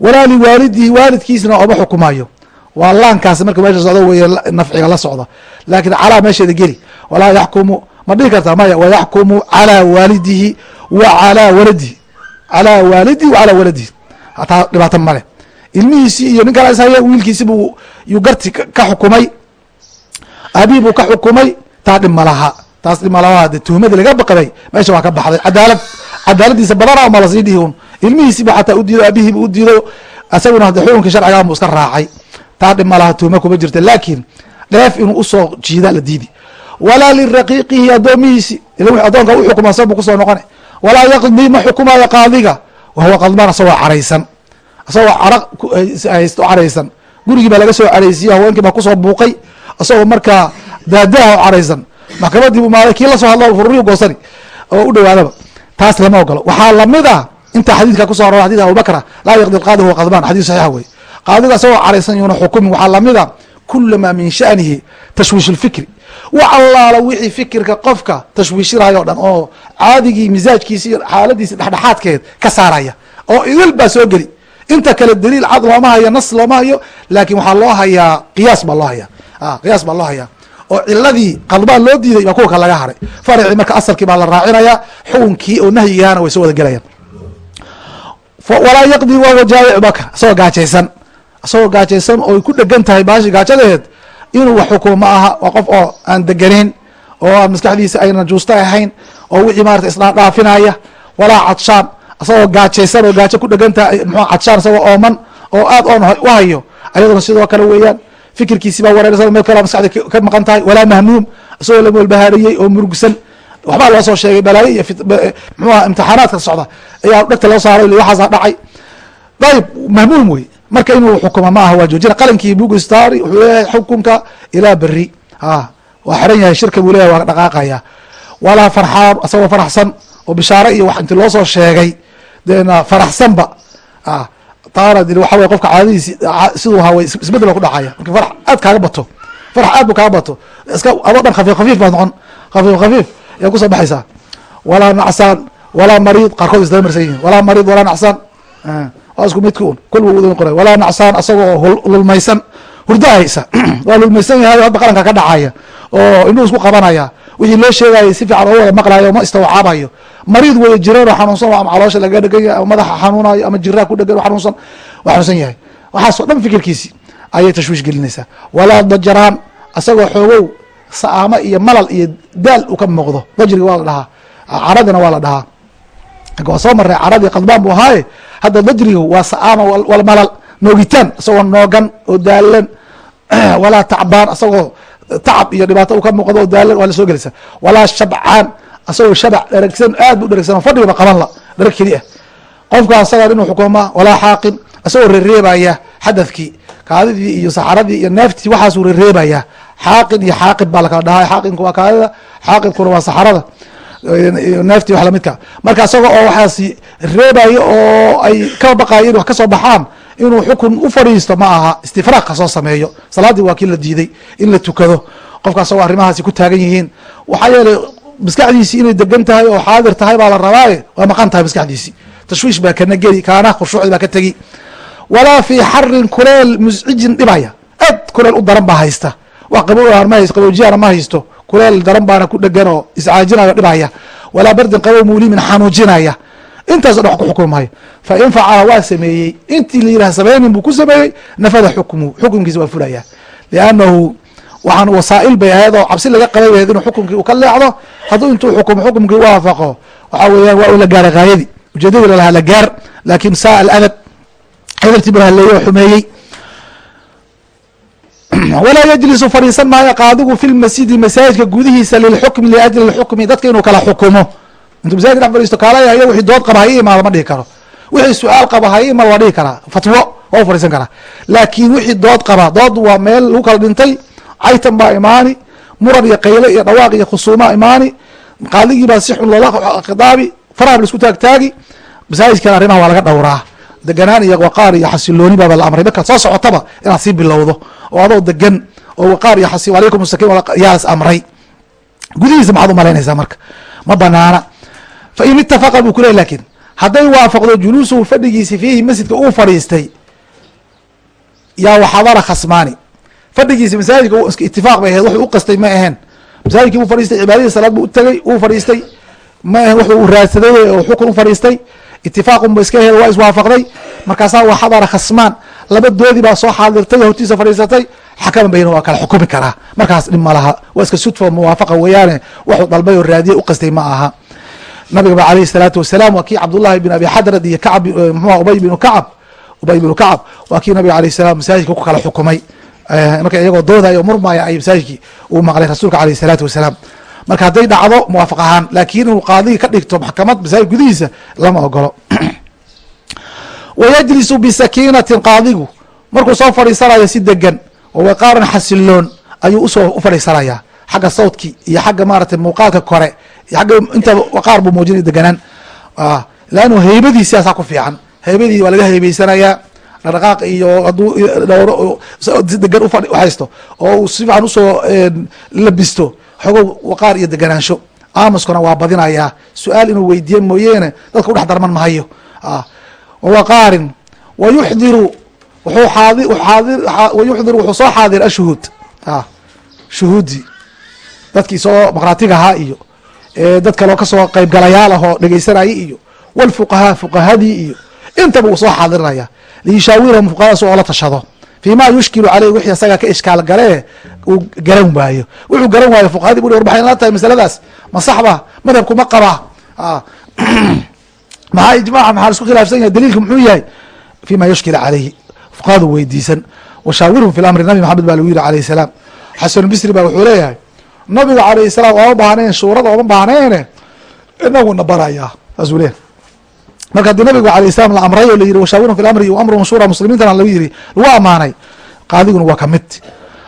walaa liwaalidihi waalidkiisna ooma xukumayo waa laankaas marka meesha socdo wey nafciga la socda. Laakiin calaa meesheeda geli. Walaa yaxkumu ma dhihi kartaa maya wayaxkumu calaa waalidihi wa calaa waladihi. Calaa waalidihi wa calaa waladihi. Hataa dhibaato male ilmihiisii iyo nin kala ishaya wiilkiisi buu yuu garti ka xukumay. Aabihi buu ka xukumay taa dhib malaha taas dhib malaha de tuhmadii laga baqday meesha waa ka baxday. Cadaalad cadaaladiisa badana uma la sii dhihi un ilmihiisiiba xataa udiido aabihiiba udiido isaguna hade xukunkii sharcigan buu iska raacay. Taa dhib malaha tuhma kuma jirta. Laakiin dheef inuu u soo jiida la diidi. Walaa liraqiiqihi addoomihiisi addoonka u xukuma sa buu ku soo noqona walaa yaqdi ma xukumayo qaadiga. Wahuwa qadmaan asagoo caraysan isagoo cara haysto caraysan. Gurigii baa laga soo caraysiye haweenkii baa ku soo buuqay isagoo markaa daadaha o caraysan. Maxkamadii bu maaday kii la soo hadlo fururiyu goosani oo u dhowaadaba taas lama ogolo. Waxaa la mid ah inta xadiidka kuso arora xadidka abubakra laa yaqdi qaadi huwa qadmaan xadis saxiixa wey qaadiga isagoo caraysan yuuna xukumin waxaa la mid a kulamaa min shanihi tashwiish lfikri wax allaala wixii fikirka qofka tashwiishirayo o dhan oo caadigii misaajkiisi iyo dhexdhexaadkeed ka saaraya oo idil baa soo geli inta kale daliil cad looma hayo nas looma hayo laakin waxaa loo hayaa qiyaas baa loo haya qiyaas baa loo hayaa. Oo ciladii qadbaan loo diiday baa kuwa laga haray. Farci marka asalkii baa la raacinaya xukunkii oo nahyigaana way soo wada gelayaan walaa yaqdi wahuwa jaawic baka isagoo gaajaysan. Isagoo gaajaysan oo ku dhegan tahay baashi gaajadeed inuu wax xukumo ma aha waa qof oo aan deganeyn oo maskaxdiisa ayna juusta ahayn oo wixii maarata isdhaafdhaafinaya walaa cadshaan isagoo gaajaysan oo gaajo ku dhegan tahay mxu cadshaan isagoo ooman oo aad oon u hayo. Ayaduna sidoo kale weeyaan fikirkiisi baa wareersan meel kale maskaxda ka maqan tahay walaa mahmuum isagoo la walbahaariyey oo murugsan. Waxbaa loo soo sheegay balaayo iyo mxuaha imtixaanaadka socda. Ayaa dhegta loo saaray waxaasa dhacay. Ayib mahmuum wey. Marka inuu xukuma ma aha waa joojina qalinkii bugustari wuxuu leeyahay xukunka ilaa beri a waa xiran yahay shirka buu leeyahay waa dhaqaaqaya walaa farxaan asagoo faraxsan oo bishaare iyo wax inti loo soo sheegay deena faraxsanba. A taana waxa wey qofka caadadiisi siduu ahaa way isbeddel ba ku dhacaya. Marka farax aad kaaga bato farax aad bu kaaga bato iska adoo dhan khafiif khafiif baad noqon khafiif khafiif ayaa ku soo baxaysaa. Walaa nacsaan walaa mariid qaarkood isdaba marsan yihiin walaa mariid walaa nacsaan waa isku midka un. Kul wuu qoray. Walaa nacsaan asagoo lulmaysan hurda haysa. [CLEARS THROAT] Waa lulmaysan yahay hadda qaranka ka dhacaya oo inuu isku qabanaya wixii loo sheegayay si fiican oo wada maqlayo ma istawcaabayo mariid jireen oo xanuunsan ama caloosha laga dhegan ama madaxa xanuunayo ama jiraa ku dhegan xanuunsan xanuunsan yahay. Waxaasoo dhan fikirkiisi ayay tashwiish gelinaysaa. Walaa dajaraan asagoo xoogow sa'aamo iyo malal iyo daal u ka muuqdo. Dajriga waa la dhahaa. Caradina waa la dhahaa. Waa soo maray caradii qadbaan bu ahaaye. Hadda dajrigu waa sa'aama walmalal noogitaan isagoo noogan oo daalan. [CLEARS THROAT] Walaa tacbaan asagoo tacab iyo dhibaato u ka muuqdo oo daalan waa la soo gelaysa walaa shabcaan asagoo shabac dheragsan aad bu dheragsan fadhigaba qaban la dherag keli ah. Qofka asaga inuu xukuma walaa xaaqin isagoo rereebaya xadafkii kaadidii iyo saxaradii iyo neeftii waxaasuu rereebaya. Xaaqin iyo xaaqib baa lakala dhahaa xaaqinku waa kaadida xaaqibkuna waa saxarada neeftii wax lamidka marka isaga oo waxaasi reebayo oo ay ka baqayo in wax ka soo baxaan inuu xukun u fadhiisto ma aha istifraaq ka soo sameeyo. Salaaddii waa kii la diiday in la tukado. Qofka asagoo arrimahaasi ku taagan yihiin waxaa yeelay maskaxdiisii inay degan tahay oo xaadir tahay baa la rabaaye waa maqan tahay maskaxdiisii tashwiish baa kana geli kaana khushuucdi baa ka tegi. Walaa fii xarin kuleel muscijin dhibaya. Aad kuleel u daran baa haysta. Wax qabow ma haysto qabowjiyana ma haysto. Kuleel daran baana ku dhegan oo iscaajinayo dhibaya. Walaa bardin qabow muulimin xanuujinaya. Intaaso dhan wax ku xukmi fa in facala waa sameeyey. Intii la yidhaha sameynin buu ku sameeyey nafada xukmu xukunkiisa waa fulaya liannahu waxaan wasaa'il bay ahayd oo cabsi laga qabay ahayd inuu xukunkii uu ka leexdo. Hadduu intuu xukumo xukumkii waafaqo waxaa weeyaan waa u la gaara gaayadii ujeedadii lalahaa la gaar laakin saa aladab hadaltii buu haleeyey oo xumeeyey. [CLEARS THROAT] Walaa yajlisu fadhiisan maayo qaadigu fi lmasjidi masaajidka gudihiisa lilxukmi liajli lxukmi dadka inuu kala xukumo. Intuu masajid dhex fadhiisto kaalayayo wixii dood qaba ha i imaado ma dhihi karo. Wixii su'aal qaba ha i imaado waa dhihi karaa fatwo waa u fadhiisan karaa laakiin wixii dood qaba dood waa meel lagu kala dhintay caytan baa imaani muran iyo qayle iyo dhawaaq iyo khusuumaa imaani qaadigii baa si xun loola khidaabi faraha la isku taagtaagi masaajidkan arrimaha waa laga dhowraa. Deganaan iyo waqaar iyo xasilooni baaba la amray. Markaad soo socotaba inaad sii bilowdo oo adoo degan oo waqaar iyo xasi alaykum sakin yaas amray. Gudihiisa maxaad u malaynaysaa marka? Ma banaana. Fa itafaqa buu kuley laakiin hadday waafaqdo juluusuhu fadhigiisi fiihi masjidka uu fadhiistay yaa waxadara khasmaani fadhigiisi masaajidka itifaaq bay ahayd wuxuu u qastay ma aheen masaajidkii uu fadhiistay cibaadadii salaad buu utagay uu fadhiistay ma ahen wuxuu u raadsaday oo xukun u fadhiistay. Itifaaqun ba iska hel waa iswaafaqday markaasaa waa xadara khasmaan. Laba doodii baa soo xaadirtay hortiisa fadhiisatay. Xakaman bayna waa kala xukumi karaa. Markaas dhib ma laha. Waa iska sudfa muwaafaqa weeyaane. Waxuu dalbay oo raadiye u qastay ma aha. Nabiga ba alayhi salaatu wasalaam waa kii cabdullahi bin abi xadrad iyo kacab mxua ubay binu kacab ubay binu kacab waa kii nabiga alayh salam masaajidka ku kala xukumay marka iyagoo doodaya o murmaya ay masaajidkii uu maqlay rasuulka alayh salaatu wasalaam. Marka hadday dhacdo muwaafaq ahaan laakiin inuu qaadigi ka dhigto maxkamad masaajid gudihiisa lama ogolo [CLEARS THROAT] wayajlisu bisakiinatin qaadigu. Markuu soo fadhiisanayo si degan oo xasiloon ayuu u soo ufadhiisanaya xagga sawdki iyo xagga maaragtay muuqaalka kore iyo agga inta waqaar buu muujinay deganaan leannu heybadiisaasaa ku fiican. Heybadii waa laga heybeysanayaa dhaqdhaqaaq iyo hadduu degan uhaysto oo uu si u soo labisto xogow waqaar iyo deganaansho. Aamuskuna waa badinayaa su'aal inuu weydiiye mooyeene dadka udhex darman mahayo waqaarin wayuxdiru wuxuu xaadi xaadir wayuxdiru wuxuu soo xaadir ashuhuud. Shuhuudi. Dadkii soo maqraatiga ahaa iyo dad kaloo ka soo qeybgalayaal ah oo dhegeysanayay iyo walfuqahaa fuqahadii iyo intaba uu soo xaadirnaya liyushaawirahum fuqahadaas oo la tashado fi ma yushkilu caleyh wixii asaga ka ishkaal galee uu garan waayo wuxuu garan waayo fuqahadii bu war maxay la tahay masaladaas ma saxba madhabku ma qabaa maxaa ijmaca maxaa isku khilaafsan yahay daliilku muxuu yahay fi ma yushkila caleyhi fuqahadu weydiisan washaawirhum fi lamri nabi maxamed baa lagu yihi alayh salaam xasan bisri ba wuxuu leeyahay nabiga alayh salaam ooma baahnayn shuurada ooma baahneene inaguna barayaa saasuu leeyahy marka haddii nabigu alayh salam la amray oo layihi washaawirun fi lamri amru shura muslimiintana lagu yiri lagu amaanay qaadiguna waa ka mid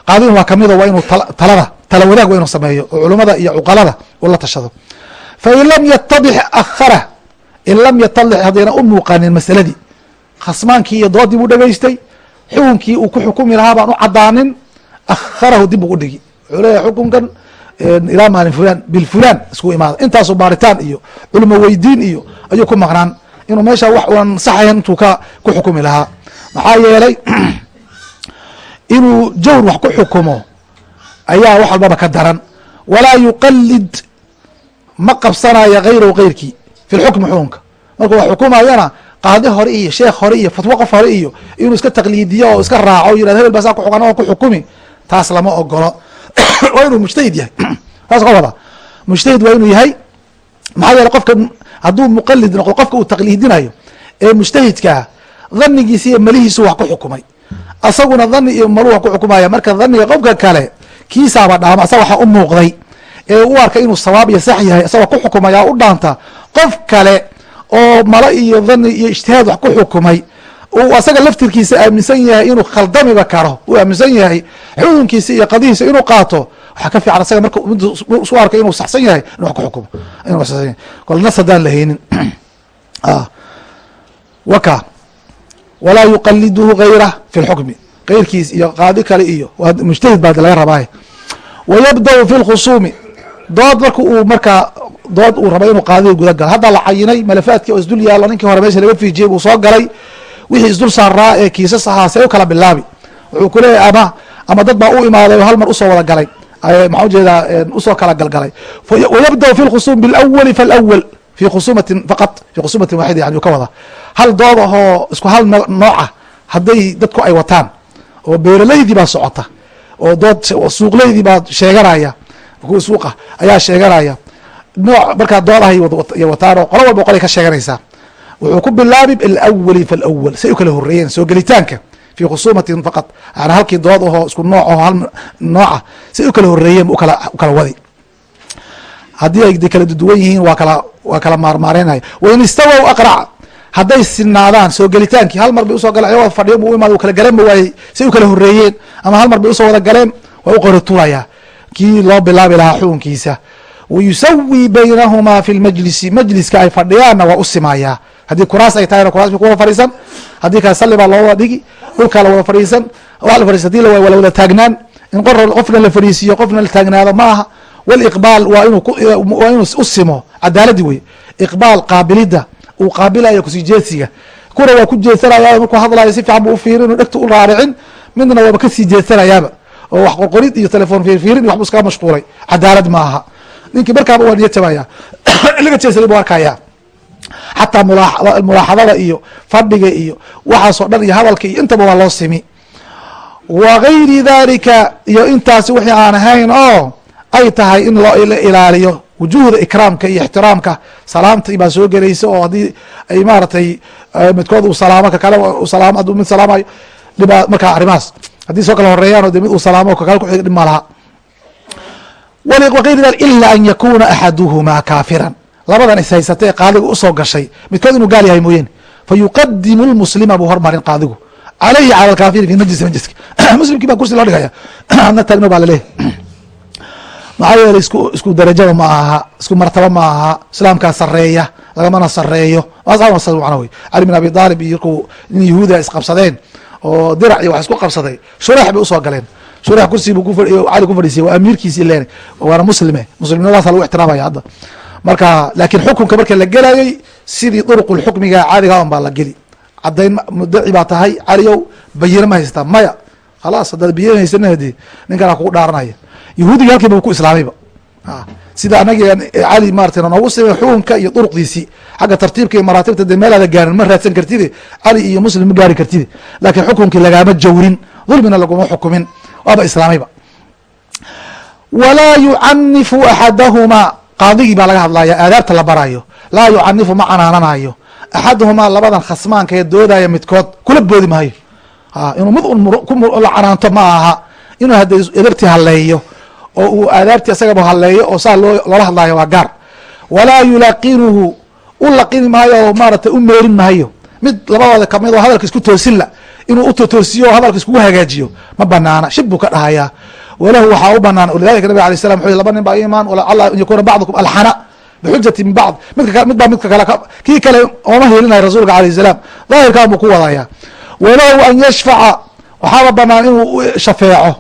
qaadiguna waa ka mid oo waa inuu talada tala wadaag waa inuu sameeyo oo culimada iyo cuqalada uu la tashado. Fain lam yatadix akhara in lam yatadix haddayna u muuqanin masaladii khasmaankii iyo doodii buu dhegaystay xukunkii uu ku xukumi lahaa baan u cadaanin akharahu dib buu udhigi wuxuu leeyahay xukunkan ilaa maalin fulan bil fulan isku imaada. Intaasu baaritaan iyo culimo weydiin iyo ayuu ku maqnaan inuu meesha wax uan saxayan intuu ka ku xukumi lahaa. Maxaa yeelay [CLEARS THROAT] inuu jawr wax ku xukumo ayaa wax walbaba ka daran. Walaa yuqalid ma qabsanaya hayrahu keyrkii fi lxukmi xukunka. Markuu wax xukumayana qaadi hore iyo sheekh hore iyo fatwo qof hore iyo inuu iska taqliidiyo oo iska raaco o yiraahdo hebel baa saa ku xukan oo ku xukumi. Taas lama ogolo [CLEARS THROAT] waa inuu mujtahid yahay. [CLEARS THROAT] Saas ka mujtahid waa inuu yahay maxaa yeele qofka hadduu muqalid noqdo qofka uu taqliidinayo ee mujtahidkaa dhanigiisa iyo malihiisu wax ku xukumay. Asaguna dhani iyo malu wax ku xukumaya. Marka dhaniga qofka kale kiisaaba dhaama asaga waxa u muuqday ee u arka inuu sawaab iyo sax yahay isagoo ku xukumaya u dhaanta. Qof kale oo malo iyo dhani iyo ijtihaad wax ku xukumay uu asaga laftirkiisa aaminsan yahay inuu khaldamiba karo. Uu aaminsan yahay xukunkiisa iyo qadihiisa inuu qaato. Waxaa ka fiican asaga marka isu arka inuu saxsan yahay inu wax ku xukumo. Inuu saxsan yahay. Kol nas haddaan lahaynin [CLEARS THROAT] waka. Walaa yuqaliduhu gayrah fi lxukmi keyrkiis iyo qaadi kale iyo mujtahid baa laga rabaaye wayabda-u fi lkhusuumi dood marka uu markaa dood uu raba inuu qaadiga guda galo. Hadda la cayinay malafaadkii oo isdul yaalo ninkii hore meesha laga fiijiyey buu soo galay wixii isdul saaraa ee kiisas ahaa see u kala bilaabi. Wuxuu ku leeyahy ama ama dad baa u imaaday oo hal mar u soo wada galay. Maxaa u jeedaa u soo kala galgalay. Wayabda fi lkhusuum bilawali falawal fi khusuumatin faqad fi khusuumatin waaxida yani ka wada. Hal dood ahoo isku hal nooca hadday dadku ay wataan oo beeraleydii baa socota oo dood suuqleydii baa sheeganaya kuwa suuqa ayaa sheeganaya. Nooc markaa doodahay wataan oo qolo walba qolay ka sheeganaysaa wuxuu ku bilaabi alawali falawal say u horeeyeen soo gelitaanka fi khusuumatin faqad yani halkii dood ahoo isku nooc aho hal nooca say u horeeyeen u kala wadi. Haddii ay kala duwan yihiin waa kala waa kala maarmaareynaya wain istawow aqrac hadday sinaadaan soo gelitaankii hal mar bay u soo galeen ayagoo fadhiyo bu u imaad kala galeen ba waayey say u horeeyeen ama hal mar bay u soo wada galeen waa u qoratulayaa kii loo bilaabi lahaa xukunkiisa. Wayusawi baynahumaa fi lmajlisi majliska ay fadhiyaanna waa u simayaa haddii kuraas ay tahayna kuraas bay kuwada fadhiisan? Haddii kale salli baa loo wada dhigi dhulkaa la wada fadhiisan waa la fadhiis haddii la wada taagnaan in qofna la fadhiisiyo qofna la taagnaado ma aha. Waliqbaal waa inuu waa inuu u simo cadaaladii wey iqbaal qaabilida uu qaabilaya ku sii jeedsiga kuna waa ku jeedsanaya markuu hadlayo si fiican bu ufiirin u dhegta u raaricin midna waaba ka sii jeedsanayaaba oo wax qorqorid iyo telefoon fiirfiirin iyo waxbu iskaga mashquulay. Cadaalad ma aha. Ninkii markaaba waa niya jabaya [COUGHS] laga jeesaday bu arkaya xataa mulaaxadada iyo fadhiga iyo waxaasoo dhan iyo hadalka iyo intaba waa loo simi. Wa gayri dalika iyo intaasi wixii aan ahayn oo ay tahay in loo ilaaliyo wujuhda ikraamka iyo ixtiraamka. Salaamta baa soo gelaysa oo haddii ay maaratay midkood uu salaamo kakale salaam mid salaamayo dhibaa markaa arrimahaas. Haddii soo kala horeeyaan o de mid uu salaamo kakale kuxiga dhib ma laha. Wagayri dalik ila an yakuna axaduhumaa kaafiran labadan is haysatee qaadiga u soo gashay. Midkood inuu gaal yahay mooyeen. Fa yuqadimu lmuslima buu hormarin qaadigu. Caleyhi cala alkaafiri fi majlisi majliska [CLEARS THROAT] muslimkii baa kursi loo dhigaya. [CLEARS THROAT] Adna taagno baa laleeyahy [CLEARS THROAT] maxaa yeeley isku darajaba ma aha isku martaba ma aha. Islaamkaa sareeya lagamana sareeyo macna wey cali bin abi aalib iyo ku nin yahuuda isqabsadeen oo dirac iyo wax isku qabsaday. Shureex bay u soo galeen. Shureex kursi buu cali ku fadhiisiyay waa amiirkiisi len waana muslime. Muslimnimadaasa lagu ixtiraamaya hadda marka laakiin xukunka marka la gelayay sidii duruqul xukmiga caadiga un baa la geli. Cadayn mudaci baa tahay caliyow bayina ma haystaa maya. Khalaas haddaad bayina haysana hadi ninkanaa kugu dhaaranaya yahuudiga halkiiba ku islaamayba sida anagi cali maratay noogu simay xukunka iyo duruqdiisii xagga tartiibka iyo maraatibta de meelaada gaarin ma raadsan kartide cali iyo muslim ma gaari kartide laakiin xukunkii lagaama jawrin dulmina laguma xukumin waaba islaamayba walaa yucanifu axadahumaa qaadigii baa laga hadlaya aadaabta la barayo laa yucanifu ma canaananayo axaduhumaa labadan khasmaanka ee doodaya midkood kula boodi maayo. Inuu mid la canaanto ma aha. Inuu edarti haleeyo oo uu aadaabtii isagaba halleeyo oo saa loo loola hadlaayo waa gaar. Walaa yulaqinuhu u laqini maayo oo maaratay u meerin maayo. Mid labadooda ka mid oo hadalka isku toosinla inuu utotoosiyo o hadalka iskugu hagaajiyo ma banaana shib buu ka dhahayaa walahu waxaa u banaan walidalika nabig alay slam laba nin baa imaan walacala an yakuna bacdukum alxana bixujati min bacd midka mid baa midka kale kii kale ooma helinayo rasuulka alayh salaam. Daahirkaan buu ku wadaya walahu an yashfaca waxaaba banaan inuu shafeeco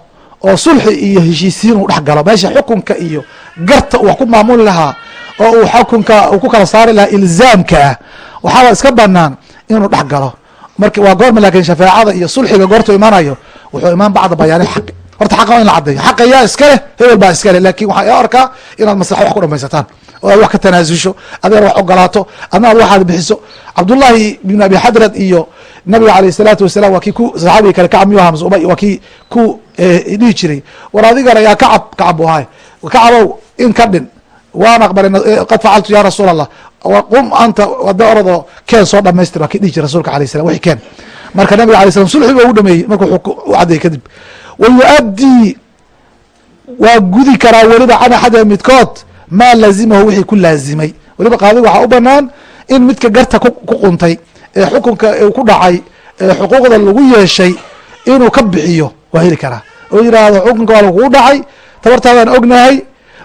oo sulxi iyo heshiisiin uu dhex galo. Meesha xukunka iyo garta uu wax ku maamuli lahaa oo uu xukunka uu ku kala saari lahaa ilzaamka ah waxaaba iska banaan inuu dhex galo. Marka waa goorma laakiin shafeecada iyo sulxiga goortu imanayo wuxuu imaan bacda bayaani xaqi horta xaqa in la cadeeyo xaqa yaa iskaleh hebel baa iskaleh laakiin waxaa arkaa inaad maslaxa wax ku dhamaysataan oo aad wax ka tanaasusho adeer wax ogolaato adna ad waxaad bixiso. Cabdullahi bn abi xadrad iyo nabiga aleyh salaatu wasalam waa kii ku saxaabiga kale kacab miyu hams ubay waa kii ku dhihi jiray. War adigana yaa kacab kacab bu ahay. Kacabow in ka dhin. Waan aqbalay qad facaltu ya rasuul allah qum anta wada orodoo keen soo dhamaystir waa kii dhihi jira rasulka alayh salam wixi keen. Marka nabiga alay slam sulxi ba u dhameeyey marka wuxuu u caddeeyey kadib wa yu-addii waa gudi karaa weliba can axadiha midkood maa laazimahu wixii ku laazimay. Weliba qaadiga waxaa u banaan in midka garta ku quntay ee xukunka ku dhacay ee xuquuqda lagu yeeshay inuu ka bixiyo waa heli karaa. Oo yidhaahdo xukunka waa lagugu dhacay tabartaadaan ognahay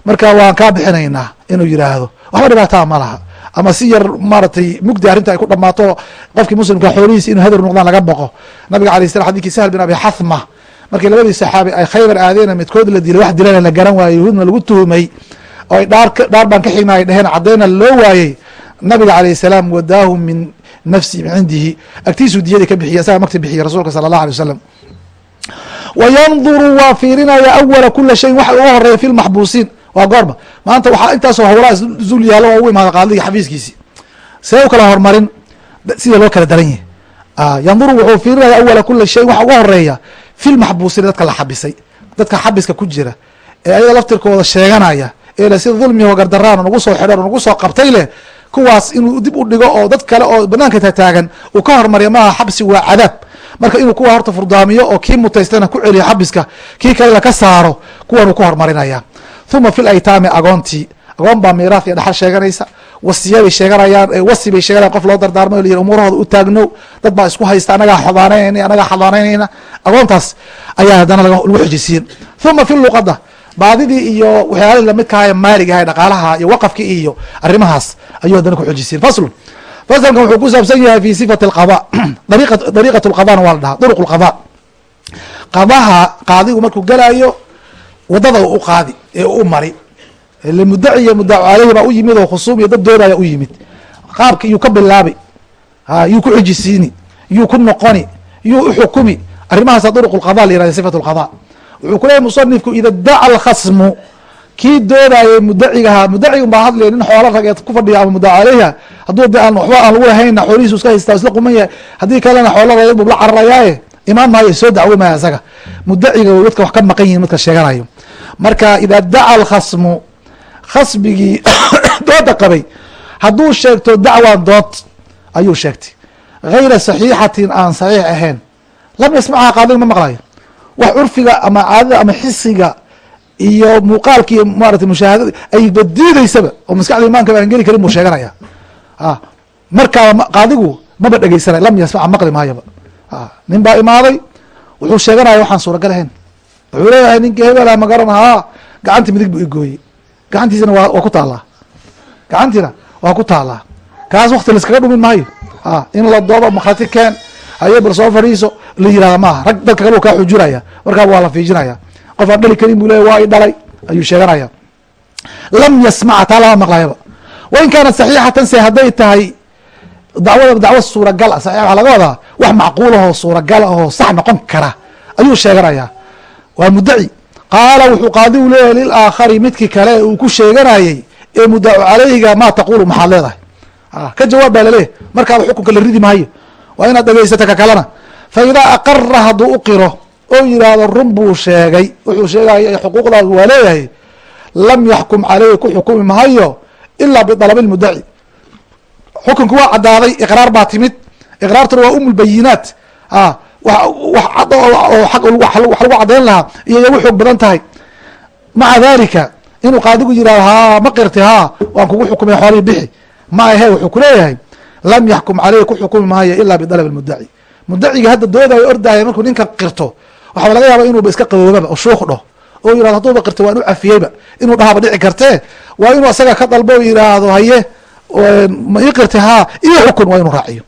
marka waan kaa bixinaynaa inuu yidhaahdo. Waxba dhibaataa ma laha. Ama si yar maaratay mugdi arrinta ay ku dhamaato qofkii muslimka xoolihiisa inuu hadur noqdaan laga boqo nabiga alay slam xadikii sahl bin abi xathma markii labadii saxaabi ay khaybar aadeen midkood la dilay wax dilana la garan waaye yahuudna lagu tuhumay oo ay dhaar dhaar baan ka xigna ay dheheen caddayna loo waayey nabiga alayh salaam wadaahu min nafsi cindihi. Agtiisuu diyadii ka bixiya isaga magti bixiya rasuulka sala allah alay wasalam wa waa fiirinaya awala kula shayin waxa uga horreeya fi lmaxbuusiin waa goorma. Maanta waxaa intaasoo hawlaa zul yaalo oo ugu imaada qaadiga xafiiskiisi. See u kala horumarin sida loo kala daran yahay. Yanduru wuxuu fiirinaya awala kula shayin waxa uga horreeya fi lmaxbuusiin dadka la xabisay dadka xabiska ku jira ee ayaga laftirkooda sheeganaya ee le sida dulmiho gardaraan nagu soo xidhan nagu soo qabtay leh kuwaas inuu dib u dhigo oo dad kale oo banaanka tataagan uu ka hormarya maaha xabsi waa cadaab. Marka inuu kuwa horta furdaamiyo oo kii mutaystana ku celiyo xabiska kii kalena ka saaro kuwanuu ku hormarinaya uma fi laytaami agoontii agoon baa miiraaf iyo dhaxal sheeganaysa wasiyabay sheeganayaan wasi bay sheeganayan qof loo dardaarmay o la yiri umuurahooda u taagno dad baa isku haysta anagaa xodaanaynayna anagaa xadaanaynayna agoontaas ayaa haddana lagu xijisiin uma fi luqada baadidii iyo waxyaalihii lamidkaha maaligaha dhaqaalaha iyo waqafkii iyo arrimahaas ayuu haddana ku xujisiin. Faslun faslkan wuxuu ku saabsan yahay fi sifati alqada [CLEARS THROAT] dariiqat lqadana waa la dhahaa duruq lqada qadaha qaadigu markuu galaayo waddada u qaadi ee u mari mudaci iyo mudacu aleyhi baa u yimid oo khusuum iyo dad doodaya u yimid. Qaabka iyuu ka bilaabi yuu ku xijisiini yuu ku noqoni yuu uxukumi arrimahaasa duruq lqada la yirahda sifat lqada wuxuu ku leeyahy musanifku ida daca alkhasmu kii doodayay mudacigahaa mudaci unbaa hadlaya nin xoola rageed ku fadhiya ama mudaca aleyha hadduu de aan waxba aan lagu lahayna xoolihiisu iska haystaa isla quman yahay. Haddii kalena xoola rageed buu la cararayaaye imaan maayo soo dacwo maya isaga mudaciga dadka wax ka maqan yihiin midka sheeganayo marka ida daca alkhasmu khasbigii [COUGHS] dooda qabay. Hadduu sheegto dacwan dood ayuu sheegtay. Gayra saxiixatin aan saxiix ahayn. Lam yasmacha qaadiga ma maqlayo wax curfiga ama caadada ama xisiga iyo muuqaalka iyo maarata mushaahadada ay badiidaysaba oo maskaxda imaanka aan geli karin buu sheeganaya. Markaaba qaadigu maba dhegeysanay lam yasmaca maqli maayaba nin baa imaaday wuxuu sheeganaya waxaan suuragal ahayn. Wuxuu leeyahay ninkii hebela ma garan haa gacanti midig buu igooyey gacantiisana waa ku taallaa. Gacantiina waa ku taallaa. Kaas wakti laiskaga dhumin maayo. In la doodo makrati keen haye bal soo fadhiiso la yirahda maaha rag dadka kale u kaa xujinaya markaaba waa la fiijinaya qof dhali karin buu leya waa i dhalay ayuu sheeganaya. Lam yasmaca taa lama maqlayaba wain kaanat saxiixatan se hadday tahay dacwada dacwo suuragal ah waxaa laga wadaa wax macquul ahoo suuragal ahoo sax noqon kara ayuu sheeganaya. Waa mudaci qaala wuxuu qaadigu leeyahay lilaakhari midkii kale uu ku sheeganayey ee mudacu caleyhiga maa taqulu maxaad leedahay? Ka jawaab baa laleeyahy markaaba xukunka la ridi maayo waa inaad dhegeysata ka kalena. Fa idaa aqara hadduu u qiro oo yidhaahdo run buu sheegay. Wuxuu sheegaya xuquuqdaas waa leeyahay lam yaxkum caleyhi ku xukumi maayo ilaa bidalabi lmudaci xukunki waa cadaaday iqraar baa timid iqraartuna waa umulbayinaat wax cad oo wax lagu cadayn lahaa iyo iyagu xoog badan tahay. Maca dalika inuu qaadigu yihahdo ha ma qirti ha waan kugu xukumay xoolihii bixi. Ma ahe wuxuu kuleeyahay lam yaxkum caleyhi ku xukumi maayo ila bidalab mudaci mudaciga hadda doodayo ordaya markuu ninkan qirto waxaa laga yaaba inuuba iska qaboobaba oo shuuk dhaho oo yiraahdo haduuba qirta waan u cafiyeyba inuu dhahaba dhici kartee waa inuu asaga ka dalbo yiraahdo haye ma ii qirti ha ii xukun waa inuu raaciyo.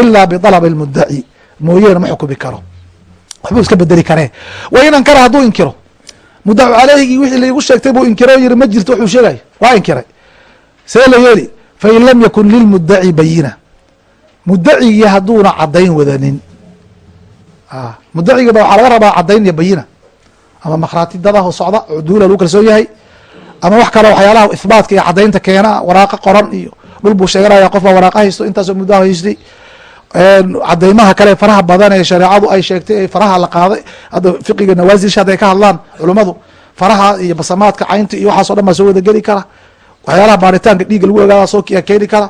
Ilaa bidalab lmudaci mooyeena ma xukumi karo. Waxbuu iska bedeli karee. Wa in ankara hadduu inkiro. Mudacu caleyhigii wixii laigu sheegtay buu inkiro o ma jirto wuxuu sheegayo waa inkiray. See la yeeli fain lam yakun lilmudaci bayina. Mudacigii hadduuna cadayn wadanin. Mudacigiiba waxaa laga rabaa cadayn iyo bayina. Ama makhraati dadaho socda cuduula lagu kalsoon yahay. Ama wax kale waxyaalaha ihbaatka iyo cadaynta keena waraaqo qoran iyo dhul buu sheeganaya qof baa waraaqa haysto intaasoo muddaha haystay cadeymaha kale faraha badan ee shareecadu ay sheegtay ee faraha la qaaday hadda fiqiga nawaasisha hadday ka hadlaan culummadu faraha iyo basamaadka caynta iyo waxaaso dhan baa soo wada geli kara. Waxyaalaha baaritaanka dhiigga lagu ogaada soo keeni kara.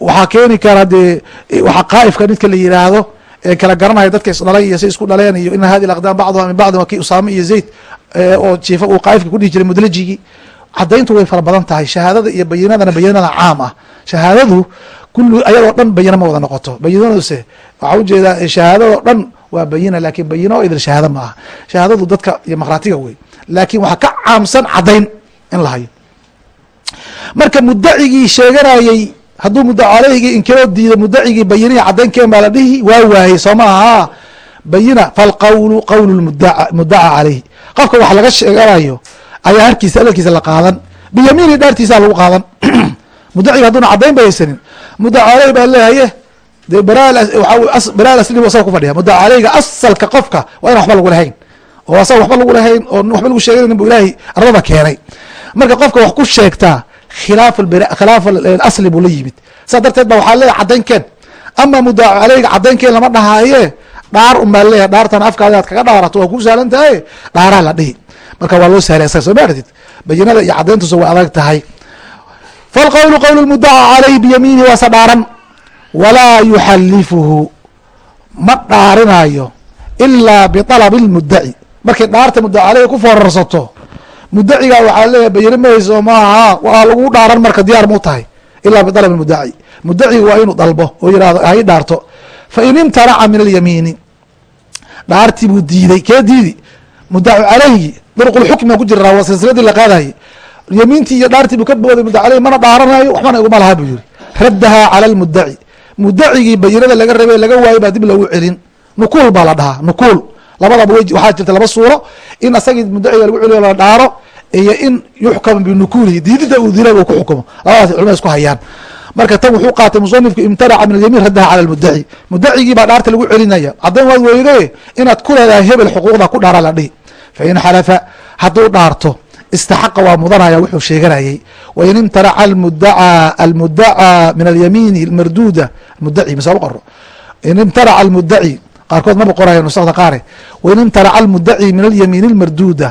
Waxaa keeni kara dee waxaa qaa'ifka midka la yiraahdo ee kala garanaya dadka isdhalay iyo say isku dhaleen iyo in hadi aqdaam bacduha min bacdin waa usaame iyo zayd oo jiifa uu qaa'ifka kudhihi jiray mudlajigii cadayntu way fara badan tahay shahaadada iyo bayinadana bayinada caam ah. Shahaadadu kulli ayadoo dhan bayina ma wada noqoto. Bayinaduse waxaa u jeedaa shahaadadoo dhan waa bayina laakiin bayino o idil shahaado ma aha. Shahaadadu dadka iyo makhraatiga wey. Laakin waxaa ka caamsan cadayn in la hayo. Marka mudacigii sheeganayey hadduu mudac caleyhigii inkiroo diido mudacigii bayinihi cadayn keen baa la dhihi waa waayey soo maaha bayina falqawlu qawlu mudaca caleyhi qofka wax laga sheeganayo ayaa harkiisa hadalkiisa la qaadan. Biyamiini dhaartiisa lagu qaadan. [CLEARS THROAT] Mudaciga hadduna cadayn ba haysanin mudac caleyh baa leehaye dee bara asli asaga ku fadhiya. Mudac caleyga asalka qofka waa ina waxba lagu lahayn. Oo asaga waxba lagu lahayn oo waxba lagu sheeganayn bu ilaahay arlada keenay. Marka qofka wax ku sheegtaa khilaaf khilaaf asli buu la yimid. Saa darteed ba waxaa leeyahay cadayn keen ama mudac caleyga cadayn keen lama dhahaaye dhaar un baa leeyahay. Dhaartan afkaada aad kaga dhaarato waa ku sahlan tahay dhaaraa la dhihi. Marka waa loo sahlay asaga soo ma artid bayinada iyo cadayntusa way adag tahay falqowlu qowl mudaca caleyh biyamiini waase dhaaran walaa yuxalifuhu ma dhaarinayo ilaa biطalabi اlmudaci markay dhaarta mudac caleyh ku foorarsato mudacigaa waxaa leeyahay bayini mahayso maaha waa lagu dhaaran marka diyaar mau tahay ilaa biطalab mudaci mudaciga waa inuu dalbo oo yihahdo hay dhaarto fain imtanaca min alyamiini dhaartii buu diiday kee diidi mudacu caleyhi durqulxukma ku jira waa silsiladii la qaadayay yamiintii iyo dhaartii buu ka booday mudac caleyhi mana dhaaranayo waxbana iguma laha buu yiri raddahaa cala lmudaci mudacigii bayinada laga rabay laga waayo baa dib loogu celin. Nukuul baa la dhahaa nukuul. Labadaba w waxaa jirta laba suuro. In asagii mudaciga lagu celiyo la dhaaro iyo in yuxkama binukuulihi diidida uu dila uu ku xukumo. Labadaas culamada isku hayaan. Marka tan wuxuu qaatay musanifku imtanaca min alyamiin raddaha cala lmudaci mudacigii baa dhaarta lagu celinaya. Caddayn waad weyde inaad ku leedahay hebel xuquuqda ku dhaara la dhihi fain xalafa hadduu dhaarto istaxaqa waa mudanaya wuxuu sheeganayey wain imtanaca almudaca almudaca min alyamiini marduuda mudaci mise qoro in imtanaca almudaci qaarkood maba qoraya nusakda qaare wain imtanaca almudaci min alyamiini almarduuda.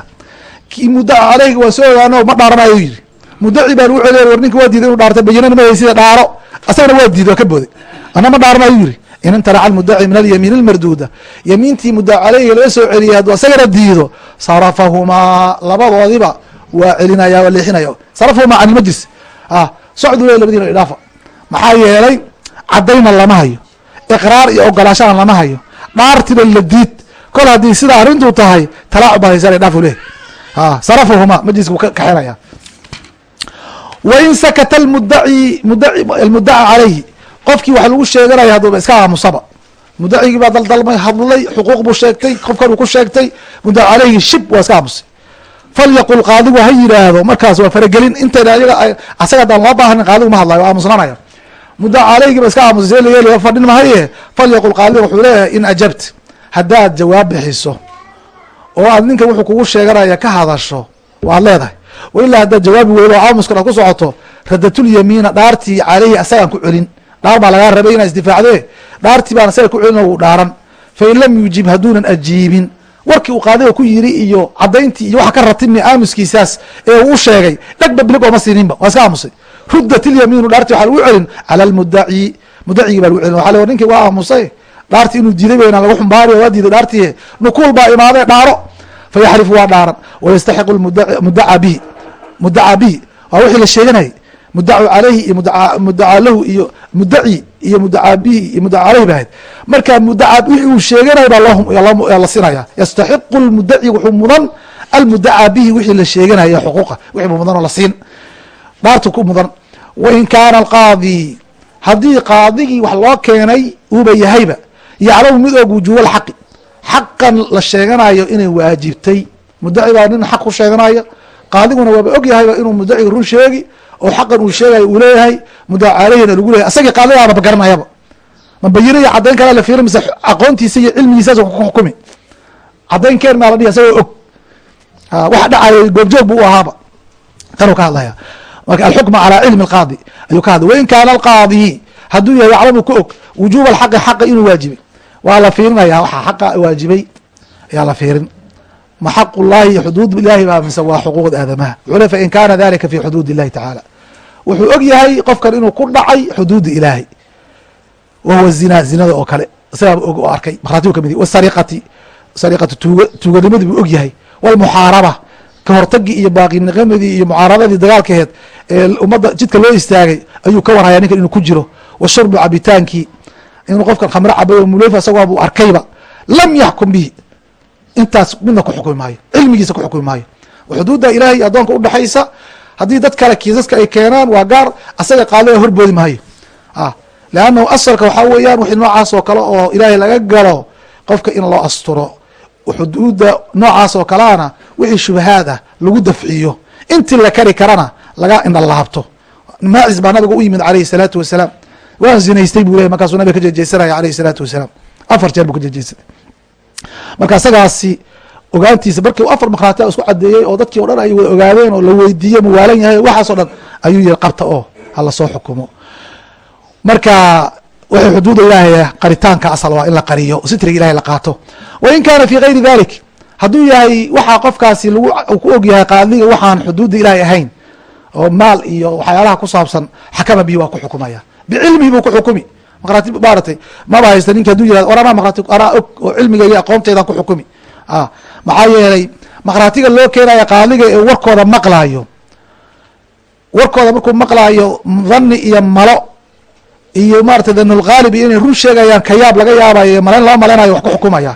Kii mudaca caleyhi waan soo ogaano ma dhaaranayo yiri mudaci baa lagu celiya war ninka waa diiday inu dhaarta bayinana ma haysida dhaaro. Asagana waa diiday waa ka booday. Ana ma dhaaranayo yiri in imtanaca almudaci min alyamiin almarduuda. Yamiintii mudac caleyhi laga soo celiyay hadduu asagana diido sarafahumaa labadoodiba waa celinaya waa leexinaya sarafahumaa can ilmajlis socdu le labadiina idhaafa. Maxaa yeelay cadayna lama hayo. Iqraar iyo ogolaashana lama hayo. Dhaartiba la diid. Kol haddii sida arrintu tahay talaacub baa haysan dhaaf leh sarafahumaa majliska wuu ka kaxenaya wain sakata almudaci mudaci almudaca caleyhi qofkii wax lagu sheeganaya hadduuba iska aamusaba. Mudacigii baa daldalmay hadlay xuquuq buu sheegtay qofkan uu ku sheegtay. Mudac caleyhi shib waa iska aamusay falyaqul qaadigu ha yidhaahdo markaas waa faragelin intayna ayaga asaga adaan loo baahanin qaadigu ma hadlayo aamusnanaya mudac caleyhigi ba iska aamusay see la yeelaya fadhin mahaye falyaqul qaadigu wuxuu leeyahay in ajabt haddaad jawaab bixiso oo aad ninkan wuxuu kugu sheeganaya ka hadasho waad leedahay wa ilaa haddaad jawaabi weydo oo aamuskan aad ku socoto radatulyamiina dhaartii caleyhi asagaan ku celin dhaar baa lagaa rabay inaa isdifaacdee dhaartii baan asaga ku celin wuu dhaaran fain lam yujib hadduunan ajiibin warkii uu qaadiga ku yiri iyo cadayntii iyo waxa ka ratimi aamuskiisaas ee uu sheegay dhegba bilig ooma siininba waa iska aamusay. Ruddat ilyamiinu dhaartii waxaa lagu celin cala almudaci mudacigii baa lagu celin. Waxa le ninkii waa aamusay dhaartii inuu diiday weyna lagu xumbaari waa diiday dhaartii nukuul baa imaadee dhaaro fayaxlifu waa dhaaran. Wayastaxiqu mudacaa bihi mudacaa bihi. Waa wixii la sheeganayay mudacu caleyhi iyo mudacaa lahu iyo mudaci iyo mudacaa bihi iyo mudaca caleyhi ba ahayd. Marka mudaca wixii uu sheeganaya baa la sinaya. Yastaxiqu lmudaci wuxuu mudan almudacaa bihi wixii la sheeganaya xuquuqa. Wixii mudan oo la siin. Dhaartu ku mudan. Wain kaana alqaadi haddii qaadigii wax loo keenay uuba yahayba. Yaclamu mid og wujuuba alxaqi xaqan la sheeganayo inay waajibtay. Mudaci baa nin xaq ku sheeganayo qaadiguna waaba og yahayba inuu mudaciga run sheegi oo xaqan uu sheegayo uu leeyahay mudaca caleyhina lagu leeyahy asagii qaadigaaba magaranayaba ma bayino iyo caddayn kala la fiiri mise aqoontiisa iyo cilmigiisaas ku xukumi caddayn keen maa la dhihi asagoo og. Wax dhacayo goobjoog bu u ahaaba. Tanuu ka hadlaya marka alxukma calaa cilmi alqaadi. Ayuu ka hadlay. Wain kaana alqaadi hadduu yahay yaclamu ka og wujuuba alxaqi xaqa inuu waajibay. Waa la fiirinaya waxa xaqa waajibay ayaa la fiirin. Ma xaq llahi xuduud ilahi baa mise waa xuquuqda aadamaha. Wuxuu le fain kaana dalika fi xuduud illahi tacaala wuxuu og yahay qofkan inuu ku dhacay xuduudi ilaahi wa zina zinada oo kale. Isagaa og arkay. Markhaatigu ka mid wasariqati sariqatu tuuga tuuganimadii buu og yahay. Walmuxaaraba ka hortagii iyo baaqiniqamadii iyo mucaaradadii dagaalkaheed ee ummadda jidka loo istaagay ayuu ka warhaya ninkan inuu ku jiro. Washurbu cabitaankii. Inuu qofkan khamro cabay oo isagoo buu arkayba lam yaxkum bihi. Intaas midna ku xukmi maayo cilmigiisa ku xukmi maayo xuduudda ilahay iyo addoonka udhexaysa haddii dad kale kiisaska ay keenaan waa gaar asaga qaadada horboodi maayo leannahu asalka waxaa weeyaan wixii noocaas oo kale oo ilaahay laga galo qofka in loo asturo. Xuduudda noocaas oo kaleana wixii shubahaad ah lagu dafciyo. Intii la kari karana laga indhalaabto maacis baa nabiga u yimid alayhi salaatu wasalaam. Waan zinaystay buu ley markaasuu nabiga ka jeejeysanaya alayhi salaatu wasalaam. Afar jeer buu ka jeejeysanay marka isagaasi ogaantiisa markii afar markhaati isku cadeeyey oo dadkii o dhan ay wada ogaadeen oo la weydiiye muwaalan yahay waxaas o dhan ayuu yihi qabta oo hala soo xukumo. Marka waxay xuduuda ilaahay qaritaanka asal waa in la qariyo sitriga ilahay la qaato. Wain kaana fi gayri dalik hadduu yahay waxaa qofkaasi lagu ku og yahay qaadiga waxaan xuduudda ilaahay ahayn oo maal iyo waxyaalaha ku saabsan xakama bihi waa ku xukumaya. Bicilmihi buu ku xukumi. Maqraati maaratay maba haysta ninki haduu yiraahdo war anaa maqraati anaa og oo cilmiga iyo aqoonteedan ku xukumi maxaa yeelay maqraatiga loo keenaya qaadiga ee warkooda maqlaayo. Warkooda markuu maqlaayo dhani iyo malo iyo maratay danulghaalib iyo inay run sheegayaan kayaab laga yaabayo malayn loo malaynayo wax ku xukumaya.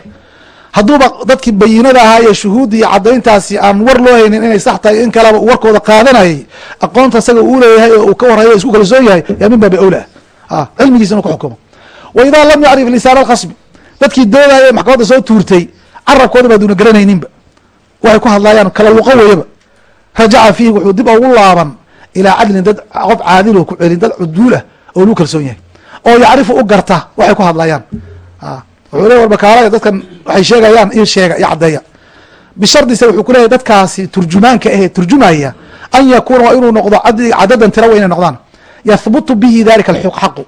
Hadduuba dadkii bayinada ahaa iyo shuhuudda iyo caddayntaasi aan war loo haynin inay sax tahay in kaleba warkooda qaadanayay aqoonta isaga uu leeyahay oo uu ka warhayo isku kalsoon yahay yaa min baabi awla ah cilmigiisa inuu ku xukumo. Wa idaa lam yacrif lisaan alkhasbi dadkii doodaya maxkamadda soo tuurtay carabkooda baaduna garanayninba waxay ku hadlayaan kala luqo weeyaba. Rajaca fiihi wuxuu dib ugu laaban ilaa cadlin dad qof caadil oo ku celin dad cuduul ah oo lagu kalsoon yahay oo yacrifu u garta waxay ku hadlayaan wuxuu le warbakaalaya dadkan waxay sheegayaan in sheega iyo caddeeya. Bishardise wuxuu kuleeyahy dadkaasi turjumaanka ahee turjumaya an yakuuna waa inuu noqdo cadadan tira wa inay noqdaan. Yahbutu bihi dalika xaqu.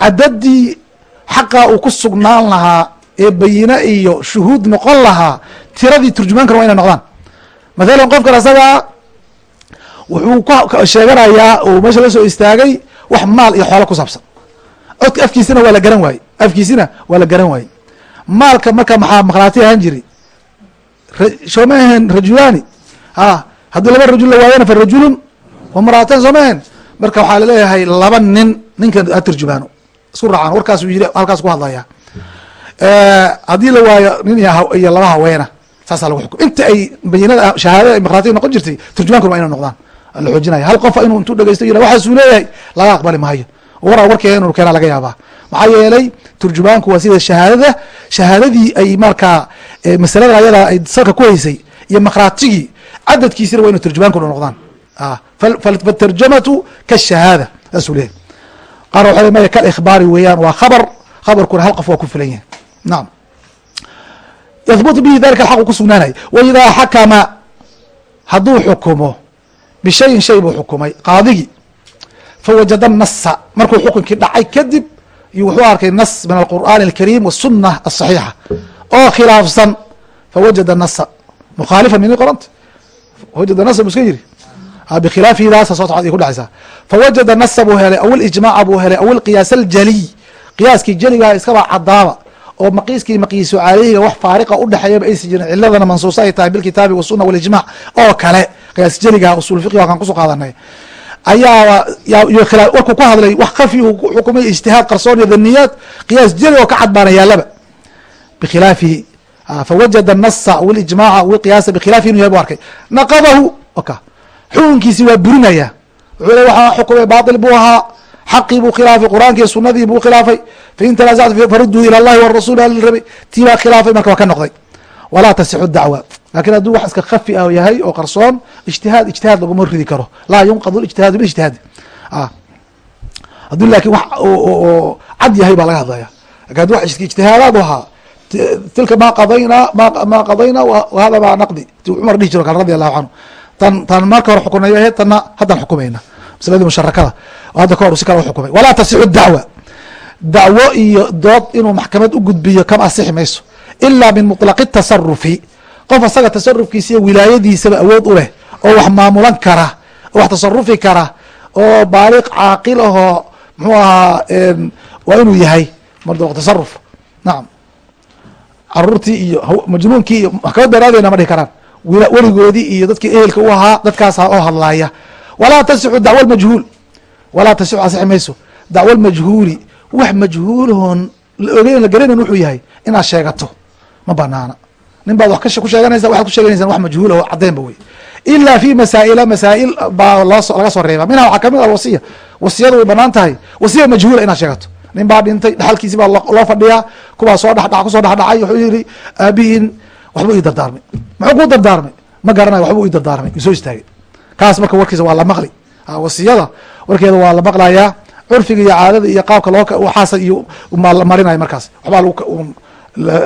Cadadii xaqaa uu ku sugnaan lahaa ee bayine iyo shuhuud noqon lahaa tiradii turjumaankana wa inay noqdaan. Mathalan qofkan asagaa wuxuu sheeganayaa uu meesha la soo istaagay wax maal iyo xoolo ku saabsan. Codka afkiisina waa la garan waaye afkiisina waa la garan waaye maalka marka maxaa maqraati ahaan jiri soo ma ahen rajulaani a haddii laba rajul la waayana fa rajulun wa maraataan soo ma ahen marka waxaa la leeyahay laba nin ninkan ha turjumaano. Isku raacaan. Warkaasuu yiri halkaas ku hadlaya haddii la waayo nin iyo laba haweena saasaa lagu xukum. Inta ay bayinada shahaadada ay maqraatiga noqon jirtay turjumaankuna waa inay noqdaan. La xoojinaya. Hal qofa inuu intuu dhegeysto yira waxaasuu leeyahay laga aqbali maayo. Waraa warkeeda inuu keena laga yaabaa. Maxaa yeelay turjumaanku waa sida shahaadada shahaadadii ay markaa masalada ayada ay salka ku haysay iyo maqraatigii cadadkiisina waa inu turjumaankuna noqdaan. Fatarjamatu kashahaada saasuu leeyahy qaar waxa maya kal ikhbaari weeyaan waa khabar khabarkuna hal qof waa ku filan yahay nacam yahbutu bihi dalika alxaqu ku sugnaanaya wa idaa xakama hadduu xukumo bishayin shay buu xukumay qaadigii fawajada nasa markuu xukunkii dhacay kadib iyo wuxuu arkay nas min alqur'aani alkariim wasunna asaxiixa oo khilaafsan fawajada nasa mukhaalifan mini qoranta wajada nasa bu iska yiri bikhilaafihidaasa soo socod ay ku dhacaysaa. Fawajada nasa buu helay aw ijmaaca buu helay aw ilqiyaas aljaliy qiyaaskii jeligaa iskaba cadaaba oo maqiiskii maqiisu caleyhiga wax faariqa udhexeeyaba aysi jirin ciladana mansuusa ay tahay bilkitaabi wasuna walijmac oo kale. Qiyaas jeliga usul fiqi wakaan ku soo qaadanay. Ayaa warkuu ku hadlay wax kafi xukumay ijtihaad qarsoon iyo dhaniyaad qiyaas jeli oo ka cad baana yaalaba bikhilaafihi fawajada nasa wilijmaca wiqiyaasa bikhilaafihi inu yahay bu arkay. Naqadahu oka xukunkiisi waa burinaya. Wuxuu le waxaa xukumay baatil buu ahaa xaqii buu khilaafay qur'aankii sunadii buu khilaafay fain tanaasactu faruduu ila allahi warasuul ali rabay tii baa khilaafay marka waa ka noqday walaa tasixu dacwa laakiin hadduu wax iska kafi ah yahay oo qarsoon ijtihaad ijtihaad laguma ridi karo laa yunqadu ijtihaadu biijtihaadi hadduu laakiin wax cad yahay baa laga hadlaya laakiin haddi wax ijtihaadaad ahaa tilka ma qadayna ma qadayna hada ma naqdi cumar dhihi jiro kale radi allahu canhu tan tan marka hore xukunay ahayd tanna haddaan xukumayna masaladii musharakada oo hadda ka hor si kale uxukumay walaa tasixu dacwa. Dacwo iyo dood inuu maxkamad u gudbiyo kama asixi mayso. Ilaa min muطlaqi tasarufi qof asaga tasarufkiisa iyo wilaayadiisaba awood u leh oo wax maamulan kara oo wax tasarufi kara oo baaliq caaqil ahoo muxuu ahaa waa inuu yahay tasaruf nacam caruurtii iyo majnuunkii iyo maxkamad daraadeyna ma dhihi karaan. Weligoodii iyo dadkii ehelka u ahaa dadkaas oo hadlaaya walaa tasixu dacwo majhuul walaa tasixu asixi mayso. Dacwo majhuuli wax majhuulhoon la ogeyn la garanayn wuxuu yahay inaad sheegato. Ma banaana. Nin baad wax ku sheeganaysa waxaad ku sheeganaysan wax majhuul oo caddeynba wey. Ilaa fi masaa'ila masaa'il baa looso laga soo reeba minha waxaa ka mid alwasiya wasiyadu way bannaan tahay. Wasiya majhuula inaad sheegato. Nin baa dhintay dhaxalkiisi baa loo fadhiyaa kuwaa soo dhedha ku soo dhexdhacay wuxuu yihi aabihiin waxbuu ii dardaarmay. Muxuu kuu dardaarmay? Ma garanayo waxbuu ii dardaarmay. Soo istaagay kaas marka warkiisa waa la maqli. Wasiyada warkeeda waa la maqlayaa curfiga iyo caadada iyo qaabka loo waxaasa iyo marinaya markaas. Waxbaa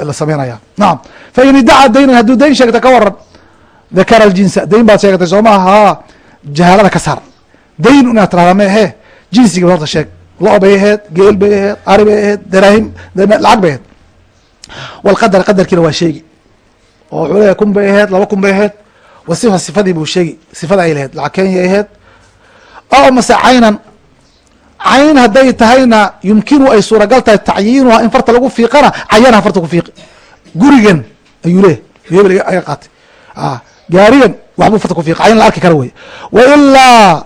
la sameynaya. Nacam fain idaca daynan hadduu dayn sheegta ka waran dakara ljinsa dayn baad sheegatay soo maaha jahaalada ka saar. Dayn inaad tirahdaa ma ahe? Jinsiga horta sheeg. Lo bay aheed geel bay aheed ari bay aheed daraahim lacag bay aheed. Walqadar qadarkiina waa sheegi. Oo wuxuu leeyahy kun bay aheed laba kun bay aheed wasifa sifadii buu sheegi sifada ay laheyd lacag kenya aheed oo mase caynan cayn hadday tahayna yumkinu ay suuragal tahay tacyiinuha in farta lagu fiiqana cayanaha farta ku fiiqi. Gurigan ayuu leeyahy hebel aga qaatay. Gaarigan waxbuu farta ku fiiqa cayn la arki kara wey wa ilaa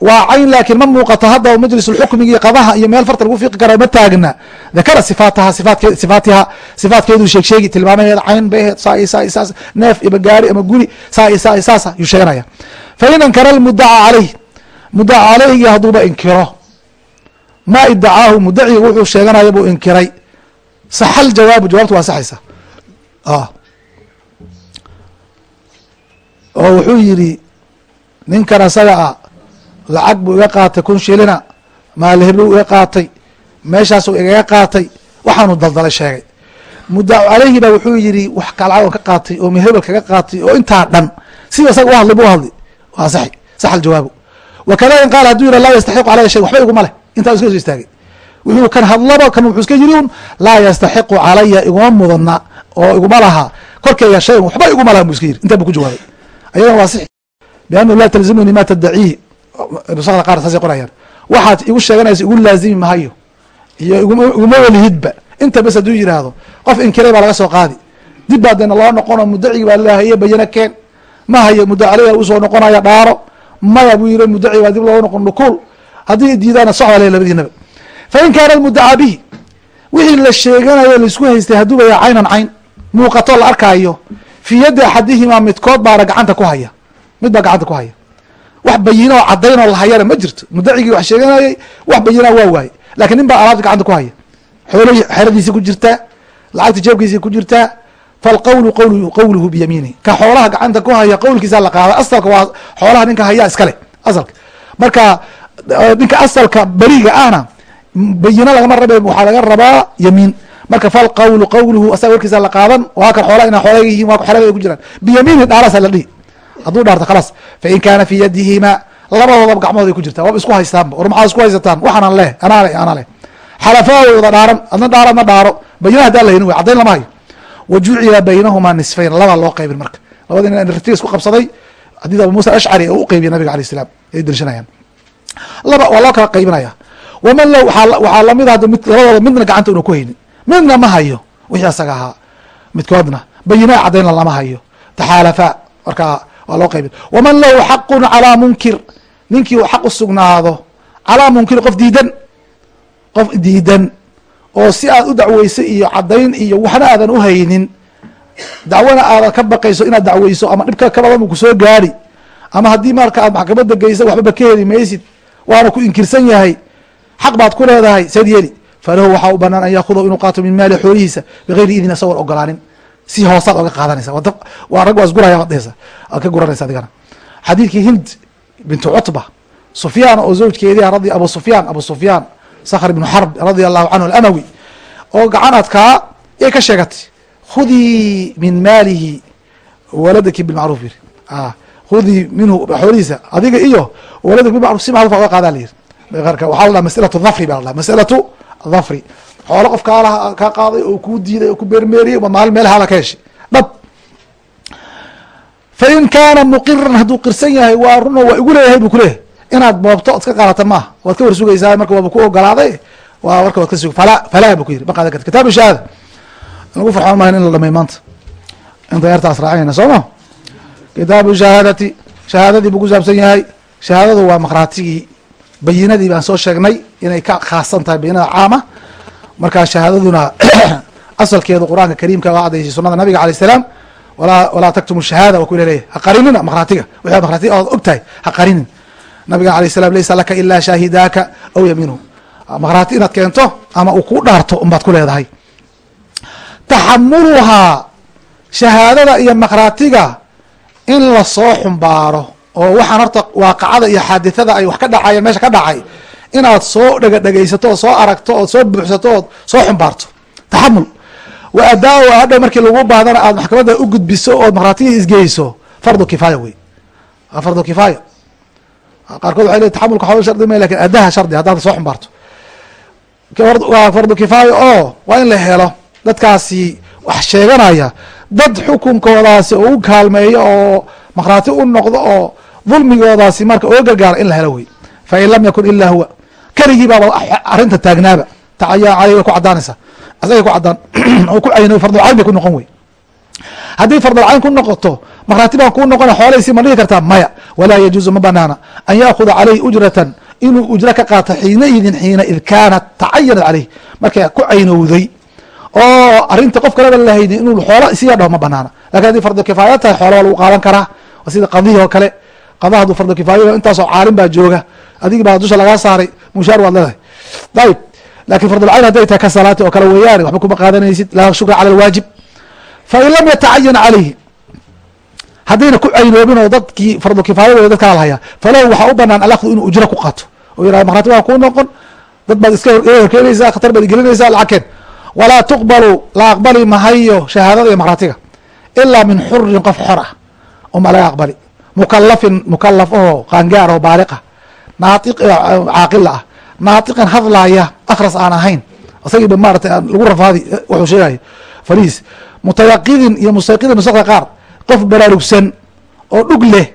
waa cayn laakiin ma muuqato hadda majlis lxukmigi qadaha iyo meel farta lagu fiiqi kara ma taagna. Dakara sifaataha sifaatiha sifaatkeedu sheeg sheegi tilmaamaheeda cayn bay aheed saa saa saas neef ama gaari ama guri saa iyo saa saasa yuu sheeganaya. Fa in ankara lmudaca caleyh mudaca caleyhigi hadduuba inkiro. Ma idacaahu mudaciga wuxuu sheeganaya buu inkiray. Saxa ljawaabu jawabtu waa saxaysa. Oo wuxuu yidhi ninkan asaga ah lacag buu iga qaatay kun shilina maaliheblu iga qaatay meeshaasuu igaga qaatay waxaanu daldalay sheegay. Mudacu caleyhi ba wuxuu yidhi wax kalacag ka qaatay oo mihebel kaga qaatay oo intaa dhan sida isaga u hadlay bu hadli waa saxi sax aljawaabu. Wakada in qaal haduu yihah laa yastaxiqu calaya shay waxba iguma leh. Intaa iska soo istaagay. Wuxuu kan hadlaba kan wuxuu iska yiri un laa yastaxiqu calaya iguma mudana oo iguma laha. Korkeyga shay waxba iguma laha bu iska yiri intaa bu ku jawaabay. Ayadana waa six biannahu laa talzimuni ma tadaciihi nusakda qaar saasay qorayaan. Waxaad igu sheeganaysa igu laazimi mahayo iyo iguma welihidba inta bes hadduu yidhaahdo qof inkiray baa laga soo qaadi. Dib baa deena loo noqono mudacigi baa lahaye bayana keen. Ma hayo mudac aleyha u soo noqonaya dhaaro. Maya buu yiri mudaci baa dib looga noqon nukuul haddii diidaana socda le labadiinaba fa in kaana mudaca bihi wixii la sheeganayo la isku haystay hadduuba ya caynan cayn muuqato la arkaayo fii yaddi axadihimaa midkood baana gacanta ku haya. Mid baa gacanta ku haya wax bayina oo cadayn oo lahayana ma jirto. Mudacigii wax sheeganayay wax bayinaa waa waaye laakiin nin baa alaabta gacanta ku haya. Xoolihii xeradiisi ku jirtaa lacagta jeebkiisi ku jirtaa falqawlu qawlu qawluhu biyamiinihi. Ka xoolaha gacanta ku haya qowlkiisa la qaada. Asalka waa xoolaha ninka hayaa iskale asalka. Marka ninka asalka beriga ahna bayino lagama rabe waxaa laga rabaa yamiin. Marka falqawlu qawluhu asaga warkiisa la qaadan waa kan xoolaha ina xoolaga yihiin waa xerada ku jiraan. Biyamiinihi dhaarasa la dhihi hadduu dhaarto khalaas. Fain kaana fi yadihima labadoodaba gacmooday ku jirtaa waaba isku haystaanba. War maxaad isku haysataan? Waxaanan leh anaa leh xalafaa wada dhaaran. Adna dhaaro adna dhaaro. Bayina haddaan lahayn way caddayn lama hayo wa baynahumaa nisfayn labaa loo qaybin marka. Labadi nin ritiga isku qabsaday xadiid abu muusa oo u qeybiya nabiga alayh salaam ay dalishanayaan laba waa loo kala qaybinaya waman low waxaa la mid a labadooda midna gacanta una ku haynin. Midna ma hayo. Wixii asaga ahaa. Midkoodna bayinaa caddaynna lama hayo. Taxaalafaa markaa waa loo qaybin. Waman lahu xaqun calaa munkir. Ninkii uu xaq u sugnaado calaa munkir qof diidan. Qof diidan. Oo si aad u dacweyso iyo caddayn iyo waxna aadan u haynin dacwana aadan ka baqayso inaad dacweyso ama dhibka ka badan uu ku soo gaari. Ama haddii marka aad maxkamadda geysa waxbaba ka heli maysid waana ku inkirsan yahay. Xaq baad ku leedahay seed yeeli falahu waxaa u banaan an yaakudahu inuu qaato min maali xoolihiisa bigayri idin isagoon ogolaanin si hoosaad oga qaadanaysa. Waa rag waa isguraya waad dhehaysa ka guranaysa adigana. Xadiidkii hind bintu cutba sufyaan oo zawjkeedii radi abu sufyaan abu sufyaan sakhr ibnu xarb radia allahu canhu alamawi oo gacan adkaa ka sheegatay khudii min maalihi waladaki bilmacruuf yiri. Khudii minhu xoolihiisa adiga iyo waladaki bilmacruf si macrufa oga qaadaa layiri waxaa la dhaha masalatu dhafri baa la dhaha masalatu dhafri xoolo qof kaala kaa qaaday oo kuu diiday oo ku beermeeriyey ma maalin meelahaada ka heshay dhab. Fain kaana muqiran hadduu qirsan yahay waa runo waa igu leeyahay buu kuleeyahay inaad boobto od ka qaadata maaha. Waad ka warsugaysaa marka waaba ku ogolaaday waa marka waad ka sug fala falaa bu ku yiri ma qaadan karti kitaabu shahaada. Lagu farxoon maahan in la dhamay maanta. Inta yartaas raacinayna soo ma? Kitaabu shahaadati. Shahaadadii buu ku saabsan yahay. Shahaadadu waa maqraatigii bayinadii baan soo sheegnay inay ka khaasan tahay bayinada caama markaa shahaadaduna [COUGHS] asalkeedu qur'aanka kariimka waa cadaysay sunada nabiga alayh salaam. Walaa taktumu shahaada waa ku leeyahay. Ha qarinina maqraatiga wixii maqraatiga ood og ha qarinin. Nabiga alayh salam laysa laka ilaa shaahidaaka aw yamiinuhu maqraati inaad keento ama uu ku dhaarto unbaad ku leedahay. Taxamuluhaa shahaadada iyo maqraatiga in la soo xumbaaro oo waxaan horta waaqacada iyo xaadithada ay wax ka dhacayeen meesha ka dhacay inaad soo dhega dhegaysato oo soo aragto ood soo buuxsato ood soo xumbaarto. Taxamul wa adaa hadhow markii lagu baadana aad maxkamadda u gudbiso ood maqraatiga isgeyso fardu kifaaya wey. Waa fardu kifaaya qaarkood waxay leey taxamulka xoolo shardi may laakiin adaha shardi haddaad soo xumbaarto. Waa fardu kifaaya oo waa in la helo dadkaasi wax sheeganaya dad xukunkoodaasi oo u kaalmeeyo oo maqraati u noqdo oo dulmigoodaasi marka oga gargaara in la helo wey. Fain lam yakun ilaa huwa keligii baaba arrinta taagnaaba. Tacaya caley way ku cadaanaysaa asagay ku cadaan oo [CLEARS THROAT] ku cayno fardulcayn bay ku noqon wey haddii fardulcayn ku noqoto maqraati baan kuu noqona xoolahaysi ma dhigi kartaa maya. Walaa yajuuzu ma banaana. An yaakuda caleyhi ujratan inuu ujro ka qaato xiinaidin xiina id kaanat tacayanat caleyh markay ku caynowday. Oo arinta qof kaleba lahayni inuu xoola isiga dhaho ma banaana. Lakin haddii fardu kifaaya tahay xoola waa lagu qaadan karaa. Sida qadihi oo kale. Qada hadduu fardu kifaaya intaasoo caalim baa jooga. Adigi baa dusha lagaa saaray mushaar waad leedahay ayib laakiin fardulcayn hadday tahay ka salaati oo kale weeyaane waxba kuma qaadanaysid. Laa shukra cala alwaajib. Fain lam yatacayan calayhi. Haddayna ku caynoobin oo dadkii fardu kifaaya wey dad kala lahaya falahu waxaa u banaan alakdu inuu ujro ku qaato. Oo yiraahdo maqraati waan kuu noqon. Dad baad iska horkeenaysaa khatar baad igelinaysaa lacag keen walaa tuqbalu la aqbali mahayo shahaadada iyo maqraatiga ilaa min xurin qof xor ah uma laga aqbali. Mukalafin mukalaf oo qaangaar oo baaliqa caaqila ah. Naatiqan hadlaaya akhras aan ahayn. Isagiiba maarata lagu rafaadi wuxuu sheegayo faliis mutayaqidin iyo mustayqidin nusakda qaar. Qof baraarugsan oo dhug leh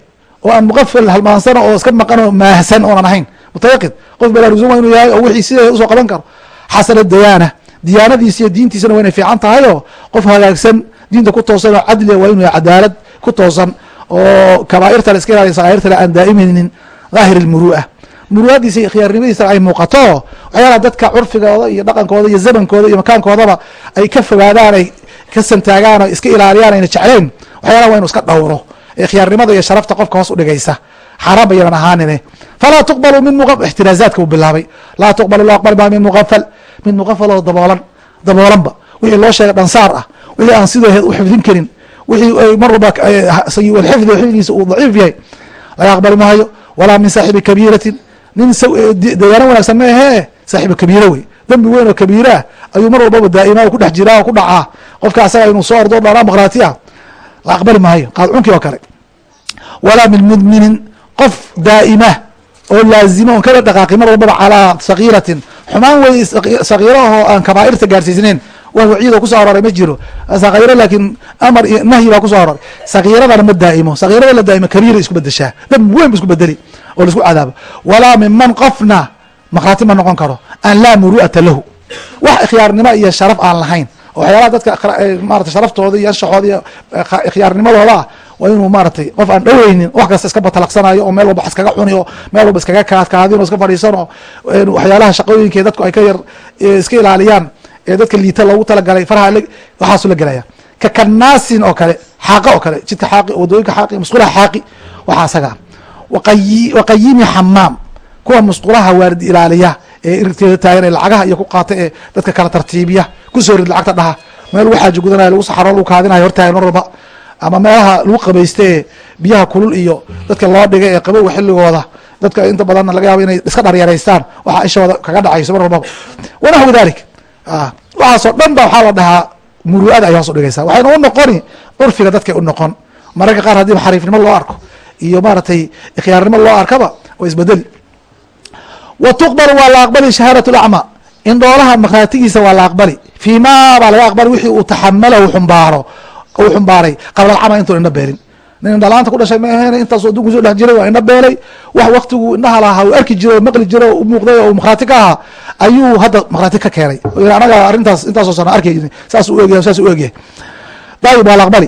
oo aan muqafal halmaansano oo iska maqan oo maahsan oonan ahayn. Mutayaqid qof baraarugsan waa inuu yahay oo wixii sideeda u soo qaban karo. Xasana dayaana diyaanadiisa iyo diintiisana waa inay fiican tahay qof hagaagsan diinta ku toosan oo cadliga waa inuu cadaalad ku toosan oo kabaairta la iska ilaaliya sakairtale aan daa'imaynin daahir ilmuru'a muruadiisa iyo khiyaarnimadiisa ay muuqato waxyaalaha dadka curfigooda iyo dhaqankooda iyo zamankooda iyo makaankoodaba ay ka fogaadaan ay ka santaagaan o iska ilaaliyaan ayna jeclayn waxyaalaha waa inu iska dhowro. Ee khiyaarnimada iyo sharafta qofka hoos udhigaysa xaaraan baynan ahaanine falaa tuqbalu min ixtiraazaadka uu bilaabay. Laa tuqbalu la aqbali maa min muqafal mid muqafal oo daboolan daboolanba. Wixii loo sheegay dhansaar ah wixii aan sideed u xifdin karin wixii mar walba sayiulxifdi xifdigiisa uu daciif yahay laga aqbali maayo walaa min saaxibi kabiiratin nin dayaano wanaagsan ma ahee saaxibu kabiira wey. Dembi weyn oo kabiiraah ayuu mar walbaba daa'ima ku dhex jiraa oo ku dhacaa. Qofka asaga inuu soo ordo dhanaa maqraati ah la aqbali maayo. Qaadcunki oo kale. Walaa min mudminin. Qof daa'ima oo laazima on kala dhaqaaqi mar walbaba calaa sagiiratin xumaan wey sagiiro ahoo aan kabaa'irta gaarsiisnayn. Wax waciid oo kuso aroray ma jiro. Sagiiro laakiin amar iyo nahyi baa kuso aroray sagiiradana ma daa'imo. Sagiirada la daa'imo kabiira isku bedeshaa dembi weyn ba isku bedeli oo la isku cadaabo walaa minman qofna maqraati ma noqon karo an laa muru'ata lahu. Wax ikhyaarnimo iyo sharaf aan lahayn waxyaalaha dadka maarata sharaftooda iyo anshaxooda iyo khiyaarnimadooda ah waa inuu maaratay qof aan dhoweynin wax kasta iska batalaqsanayo oo meel walba iskaga cuni meel walba iskaga kaadkaadin o iska fadhiisan waxyaalaha shaqooyinka dadku ay ka yar iska ilaaliyaan ee dadka liita loogu talagalay faraha waxaasu la gelaya ka kanaasin oo kale xaaqa oo kale jidka xaaqi waddooyinka xaaqi musqulaha xaaqi waxaa asaga waqayimi xamaam kuwa musqulaha waardi ilaaliya ee irteeda taagan ee lacagaha iyo ku qaata ee dadka kala tartiibiya ku soo rid lacagta dhaha meel lagu xaaji gudanaya lagu saxaro lagu kaadinayo hortaagan mar walba ama meelaha lagu qabaysta ee biyaha kulul iyo dadka loo dhigay ee qabowga xilligooda dadka inta badanna laga yaabo inay iska dharyaraystaan waxaa ishooda kaga dhacayso mar walbaba wanaxwu dalik waxaasoo dhan ba waxaa la dhahaa muru'ada ay hoos udhigaysaa waxayna u noqoni curfiga dadkay u noqon mararka qaar haddii xariifnimo loo arko iyo maaragtay ikhyaarnimo loo arkaba waa isbedeli wa tuqbalu waa la aqbali shahaadat lacmaa indhoolaha makraatigiisa waa la aqbali. Fii ma baa laga aqbali wixii uu taxamalahu xumbaaro uu xumbaaray qabla alcama intuu indho beelin nin indhalaanta ku dhashay ma ahayn intaasoo adduunku soo dhex jiray waa indho beelay. Wax waktigu indhaha lahaa uu arki jiray oo maqli jiray oo u muuqday oo makhraati ka ahaa ayuu hadda makhraati ka keenay. Anaga arrintaas intaasoo sana arkay. Saas u egyahay saas u egyahay dayib waa la aqbali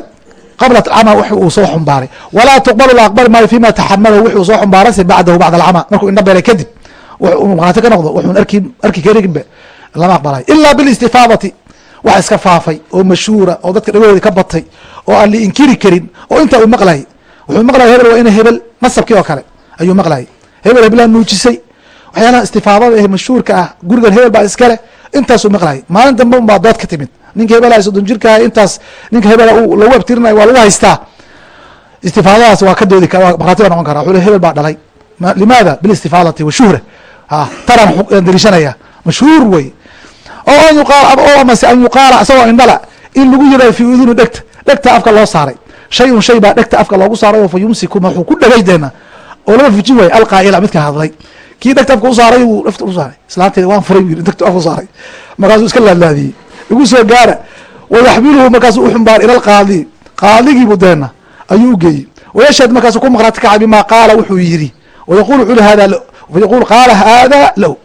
qabla alcama wix uu soo xumbaaray walaa tuqbalu la aqbali maayo fima taxamalahu wix uu soo xumbaarayse bacdahu bacda alcama markuu indho beelay kadib makhraati ka noqdo wuxuun arki arki karinba lama aqbalayo ila bilistifaadati wax iska faafay oo mashhuura oo dadka dhagoodi ka batay oo aan la inkiri karin oo intaa uu maqlayay wuxuu maqlaya hebel waa ina hebel nasabkii oo kale ayuu maqlayay hebel hebelaa nuujisay waxyaalaha istifaadada ee mashhuurka ah gurigan hebel baa iskale intaasuu maqlayay maalin dambe un baa dood ka timid ninka hebelaha soddon jirkaah intaas ninka hebela lagu abtirinayo waa lagu haystaa. Istifaadadaas waa ka doodi kara markhaati baa noqon kara. Wuxuu le hebel baa dhalay. Limaada? Bilistifaadati washuhra taran dariishanaya. Mashhuur wey. Oo amase an yuqaala isagoo indhala in lagu yirayo fi uduni dhegta. Dhegta afka loo saaray. Shay un shay baa dhegta afka loogu saaray oo fa yumsiku wuxuu ku dhegay deena. Oo lama fujin waayo alqaa'ila midka hadlay. Kii dhegta afka usaaray uu dhafta usaaray islaanteeda waan furay dhegta afka usaaray markaasuu iska laadlaadiyey igu soo gaara. Wayaxmiluhu markaasuu uxumbaar ila alqaadi qaadigiibu deena ayuu u geeyey. Wayashhad markaasuu ku maqraati kacay bima qaala wuxuu yiri wayaqul wuxuu yihi hada yaqul qaala hada lahu.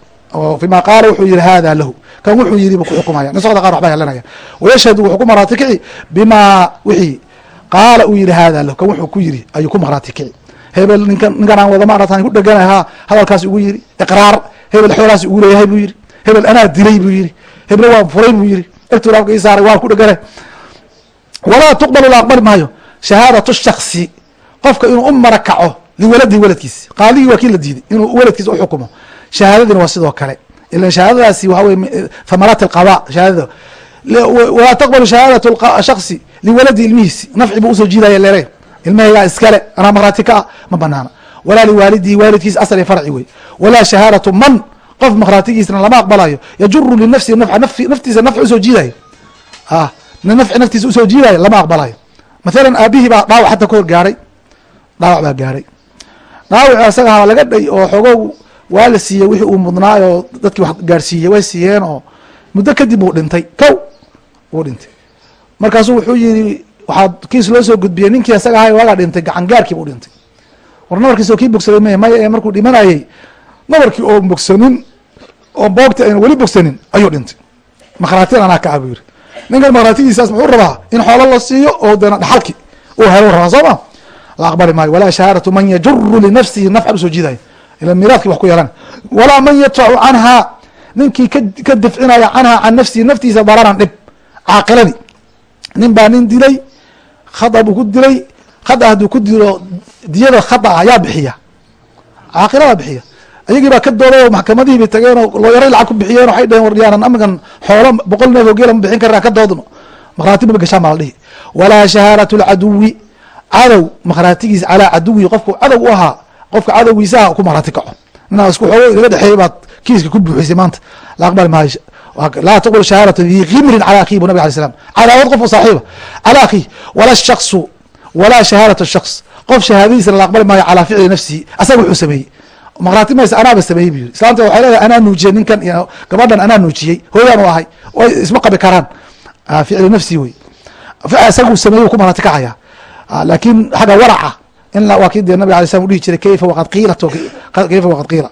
Fima qaala wuxuu yihi hada lahu. Kan wuxuu yiri bu kuxukumaya nusakda qar waxba helanaya. Wayashhadu wuxuu ku maqraati kici bima wixii qaala uu yihi hada lahu. Kan wuxuu ku yiri ayuu ku maqraati kici. Hebel ninkan ninkan aan wada maaratan ku dheganahay ha hadalkaas ugu yiri iqraar. Hebel xoolaas ugu leeyahay buu yiri hebel anaa dilay buu yiri hebel waan furay buu yiri egtuu afka ii saaray waan ku dheganahay walaa tuqbalu la aqbali maayo. Shahaadatu shaksi qofka inuu u marakaco liwaladihi waladkiisi. Qaadigii waa kii la diiday inuu waladkiisa uxukumo shahaadadina waa sidoo kale. Ilan shahaadadaasi waxa wey thamaraat alqada shahaadada. Walaa taqbalu shahaadat shaksi liwaladi ilmihiisi. Nafci buu u soo jiidaya lere ilmahaygaa iskale anaa markhaati ka ah ma banaana. Walaa liwaalidihi waalidkiisa asal iyo farci wey walaa shahaadatu man qof markhaatigiisna lama aqbalayo yajuru linafsihi nafca naftiisa nafci u soo jiidayo a nafci naftiisa u soo jiidayo lama aqbalayo mathalan aabihii baa dhaawac xataa ka hor gaaray. Dhaawac baa gaaray. Dhaawaci asagaha laga dhay oo xogow waa la siiyey wixii uu mudnaay oo dadkii wax gaarsiiyey way siiyeen oo muddo kadib uu dhintay. Kow wuu dhintay. Markaasuu wuxuu yiri waxaa kiis loo soo gudbiyey. Ninkii asaga ahay waagaa dhintay gacan buu dhintay. War nabarkiis oo kii bogsaday maya maya ee markuu dhimanayey. Nabarkii oo bogsanin oo boogta ayna weli bogsanin ayuu dhintay. Makhraatiyan anaa ka ah buu ninkan makhraatigiisaas muxuu rabaa in xoolo la siiyo oo deena dhaxalki uu helo rabaa soo ma? La aqbali maayo. Walaa shahaadatu man yajuru linafsihi nafcan u soo jiidayo ila miraadki wax ku yeelan. Walaa man yadfacu canhaa ninkii ka dafcinaya canhaa can nafsihi naftiisa dararan dhib. Caaqiladii nin baa nin dilay khada buu ku dilay khada hadduu ku dilo diyada khada ayaa bixiya. Caaqilada bixiya ayagii baa ka dooday oo maxkamadihii bay tageen oo looyaray lacag ku bixiyeen waxay dheheen war yaanan amigan xoolo boqol neef oo geela ma bixin karraa ka doodno. Makhraati ma gashaan baa la dhihi. Walaa shahaadatu lcaduwi cadow makhraatigiisa calaa caduwi qofku cadow u ahaa qofka cadowgiisaha ku makhraati kaco. Ninaa isku xoogo inaga dhexeeyay baad kiiska ku buuxisay maanta. La aqbali maayo laa taqbal shahaadatu di khimrin cala akhihi bu nabig alay slam cadaawad qof u saaxiiba. Cala akhihi wala shaksu walaa shahaadatu shaks qof shahaadadiisana la aqbali maayo calaa ficli nafsihi asaga wuxuu sameeyey makhraati maysa anaaba sameeyey bu yiri islaamta waxay leedahay anaa nuujiyey ninkan iyo gabadhan anaa nuujiyey. Hooyaan u ahay way isma qabi karaan. Ficli nafsi wey isagu sameeyey ku makhraati kacaya laakiin xagga waraca in waa kii dee nabig alay slam u dhihi jiray kayfa waqad qiilat kayfa waqad qiila?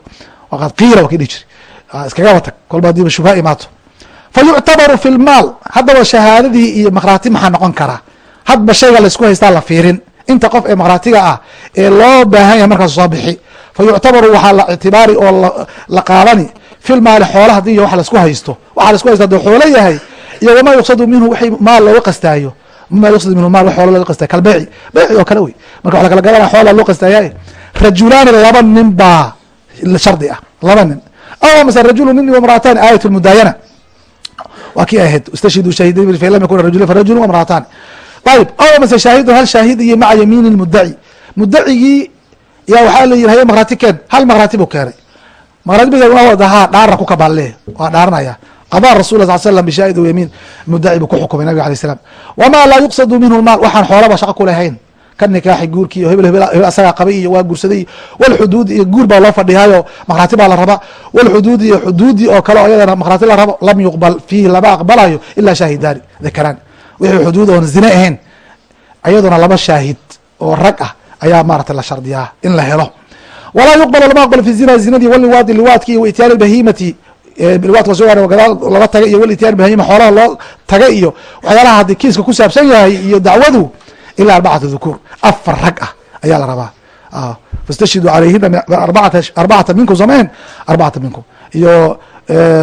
Waqad qiila waa kii dhihi jiray. Iskagaba tag kolba hadiiba shubha imaato. Fa yuctabaru fi lmaal haddaba shahaadadii iyo makhraati maxaa noqon karaa hadba shayga laysku haystaa la fiirin. Inta qof ee makhraatiga ah ee loo baahan yahay markaas soo bixi fa yuctabaru waxaa la ictibaari oo la qaadani fi lmaali xoola haddii iyo wax la isku haysto waxa la isku haysto haduu xoolo yahay iyo wamaa yuqsadu minhu wixii maal looga qastaayo mima yuqsadu minhu maal xoola looga qastaayo kalbeeci beeci oo kale wey marka waxa la kala gadana xoola loo qastaayaye rajulaani laba nin baa shardi ah laba nin aw mase rajulu nin iyo imraatani aayat lmudaayana waa kii ahayd istashhiduu shahidayn fain lam yakuna rajulin farajulu imraatani ayib aw mase shaahidun hal shaahid iyo maca yamiini mudaci mudacigii yaa waxaa la yiri haye makrati keen. Hal makrati buu keenay. Makratiha dhaara ku kabaale waa dhaaranaya qadaa rasul sal slam bishaahid yamiin mudaci buu ku xukumay nabig alay slam wamaa laa yuqsadu minhu lmaal waxaan xoolaba shaqo kulahayn ka nikaaxi guurki iyo hebel hebel asagaa qabay iyo waa guursaday. Walxuduudi iyo guur baa loo fadhihaayo makrati baa la raba. Walxuduudi iyo xuduudi oo kale iyadana makrati la rabo lam yuqbal fiihi lama aqbalayo ilaa shaahidaani dakaraan wixii xuduud oon zine ahayn ayaduna laba shaahid oo rag ah ayaa maarata la shardiyaa in la helo. Walaa yuqbal lama aqbalo fi zina zinadii waliwaadi liwaadki iyo waityaani bahimati liwaadka soo gadaal lala taga iyo walityaani bahima xoolaha loo taga iyo waxyaalaha haddii kiiska ku saabsan yahay iyo dacwadu ilaa arbacata dhukuur. Afar rag ah ayaa la rabaa. Fastashhiduu calayhina arbacata minkum samayn arbacata minkum iyo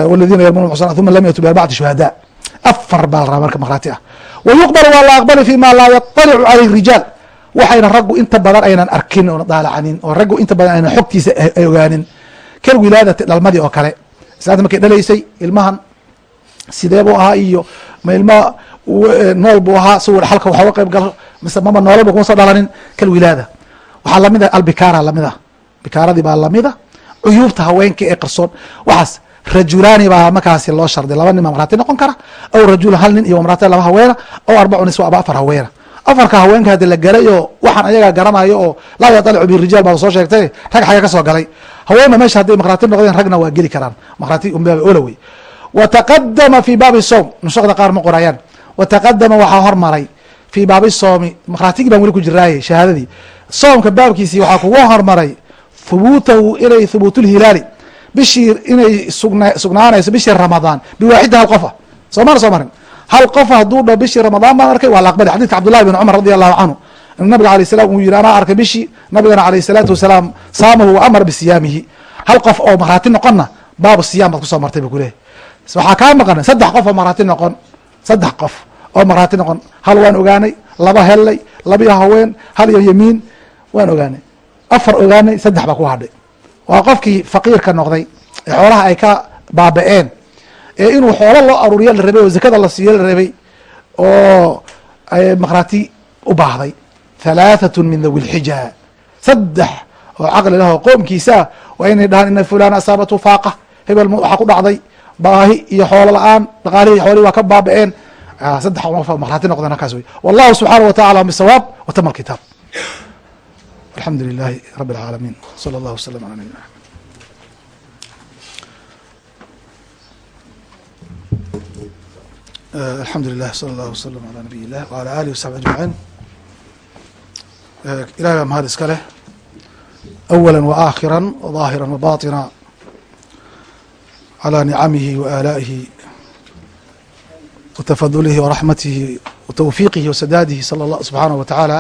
wladina yarmuna muxsanat uma lam yatu biarbacati shuhadaa afar baa la rabaa marka makrati ah. Wa yuqbal waa la aqbali fi ma laa yaطalicu caleyh rijaal waxayna raggu inta badan aynan arkin oona daalacanin oo raggu inta badan aynan xogtiisa ay ogaanin. Kal wilaadati dhalmadii oo kale islaanta markay dhalaysay ilmahan sidee buu ahaa iyo ma ilma nool buu ahaa si halka waxa uga qayb galo mise maba noolaba kuma soo dhalanin. Kal wilaada. Waxaa la mid ah albikaara la mid ah. Bikaaradii baa la mid a cuyuubta haweenka ee qarsoon. Waxaas rajulaani baa markaasi loo sharday laba nin baa marati noqon kara. Aw rajula hal nin iyo marati laba haweena aw arbacu niswa aba afar haweena afarka haweenka haddi la galay oo waxaan ayagaa garanayo oo laa yatalicu birijaal baa soo sheegtay rag xaga ka soo galay. Haweenna meesha hadday makrati noqdeen ragna waa geli karaan. Makrati unbaa olawey wa taqadama fi baabi sowm nushaqda qaar ma qorayaan. Wa taqadama waxaa hormaray fii baabi soomi makratigii baan weli ku jiraaye shahaadadii. Soomka baabkiisii waxaa kugu hormaray hubuutahu inay hubuutulhilaali bishii inay sugna sugnaanayso bishii ramadaan biwaaxida hal qofa. Soomana soo marin hal qof hadduu dho bishii ramadaan baan arkay waa la aqbali xadidka cabdullahi bin cumar radi allahu canhu nabiga alay salam uu yihi anaa arkay bishii nabigana alayh salaatu wasalaam saamahu wa bisiyaamihi hal qof oo marhaati noqonna baabu siyaam baad ku soo martay bu kuleehay waxaa kaa maqan saddex qof oo marhaati noqon saddex qof oo marhaati noqon hal waan ogaanay laba hellay labiyo haween hal iyo yemiin waan ogaanay afar ogaanay saddex baa ku hadhay waa qofkii faqiirka noqday ee xoolaha ay ka baaba-een ee inuu xoolo loo aruuriya la rabay oo zakada la siiyo la rabay oo makrati u baahday halaathatu min dhawi lxija saddex oo caqli lah oo qoomkiisaa waa inay dhahaan ina fulana asaabatu faaqa hebel waxaa ku dhacday baahi iyo xoolo la-aan dhaqaalihi xoolihi waa ka baaba-een saddex makrati noqdeen halkaas wey wallahu subxaanah wa tacala bisawaab watama alkitaab alxamdu lilahi rabi اlcaalamiin salى اllah wslm ala nabina alxamdu lilah sala allah wasalam alaa nabiy illah wala alih wasaxbi ajmaciin ilahay baa mahad iska leh awala wa aakhira wa daahira wa baطina calى nicamihi wa aala'ihi wa tafadulihi wa raxmatihi wa tawfiiqihi wa sadaadihi sala subxaanahu wa tacaala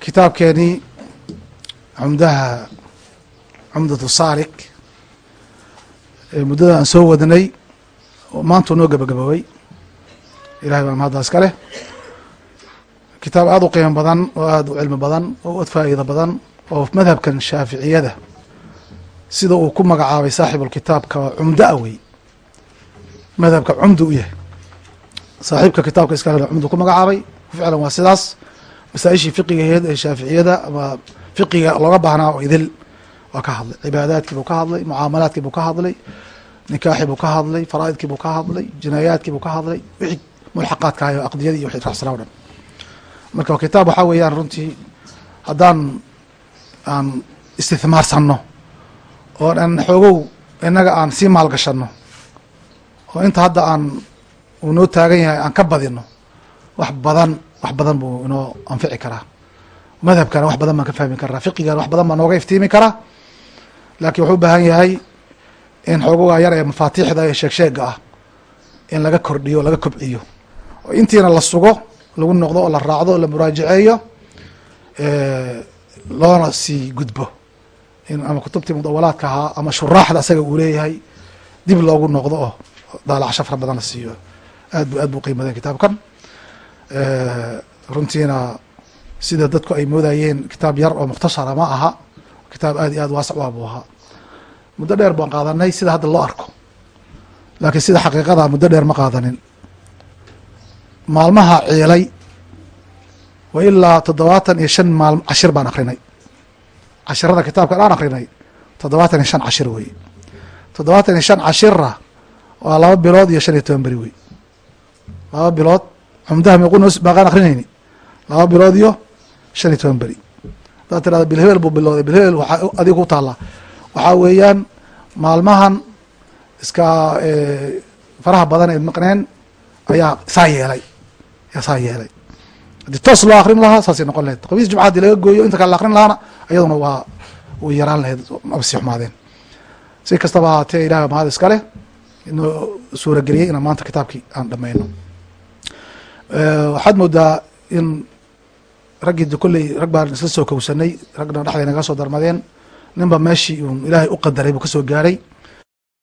kitaabkeenii cumdaha cumdatu saalik muddada aan soo wadnay maantuu noo gabagaboobay. Ilahay baa mahadda iska leh. Kitaab aada u qiimo badan oo aada u cilmi badan oo ad faa'iida badan oo madhabkan shaaficiyada sida uu ku magacaabay saaxibulkitaabka a wey madhabka cumdu u yahay. Saaxiibka kitaabka iskale cumdu ku magacaabay ficlan waa sidaas. Masaaishii fiqigaheed ee shaaficiyada ama fiqiga looga baahnaa oo idil. Waa ka hadlay cibaadaadkii buu ka hadlay mucaamalaadkii buu ka hadlay nikaaxii buu ka hadlay faraaidkii buu ka hadlay jinaayaadkii buu ka hadlay wixii mulxaqaadka ahay o aqdiyadii iyo wixii raacsanaa o dhan. Marka kitaab waxaa weeyaan runtii haddaan aan istithmaarsanno oo dhan xoogow innaga aan sii maalgashanno oo inta hadda aan uu noo taagan yahay aan ka badino wax badan wax badan buu inoo anfici karaa. Madhabkana wax badan baan ka fahmi karaa fiqigana wax badan baa nooga iftiimi karaa. Laakiin wuxuu u baahan yahay in xoogogaa yar ee mafaatiixda ee sheegsheega ah in laga kordhiyo o laga kobciyo. Oo intiina la sugo lagu noqdo oo la raacdo oo la muraajaceeyo loona sii gudbo. In ama kutubtii mudawalaadka ahaa ama shuraaxda asaga uu leeyahay dib loogu noqdo oo daalacsho fara badan la siiyo. Aad bu aad bu qiimadeen kitaabkan. Runtiina sida dadku ay moodayeen kitaab yar oo mukhtasara ma aha kitaab aad iyo aad waasac waa buu ahaa muddo dheer baan qaadanay sida hadda loo arko. Laakiin sida xaqiiqada muddo dheer ma qaadanin. Maalmaha ciilay wa ilaa toddobaatan iyo shan maal cashir baan akrinay cashirada kitaabkan aan akrinay toddobaatan iyo shan cashir wey toddobaatan iyo shan cashira waa laba bilood iyo shan iyo toban beri wey laba bilood cumdaha meequnus baaqaan akrinayni laba bilood iyo shan iyo toban beri. Hadaad tirahda bilhebel buu bilowday bilhebel waxaa adiga ku taallaa waxaa weeyaan maalmahan iska faraha badan ee maqneen ayaa saa yeelay ayaa saa yeelay. Haddii toos loo akrin lahaa saasay noqon lahayd. Khamiis jumca haddii laga gooyo inta kale la akrin lahaana iyaduna waa way yaraan lahayd abasi xumaadeen. Si kastaba ahaatee ilaah mahad iskale inuu suurageliyey inaan maanta kitaabkii aan dhameyno waxaad moodaa in raggii kolley rag baan isla soo kowsanay ragna dhexday naga soo darmadeen ninba meeshii uun ilaahay u qadaray buu ka soo gaaray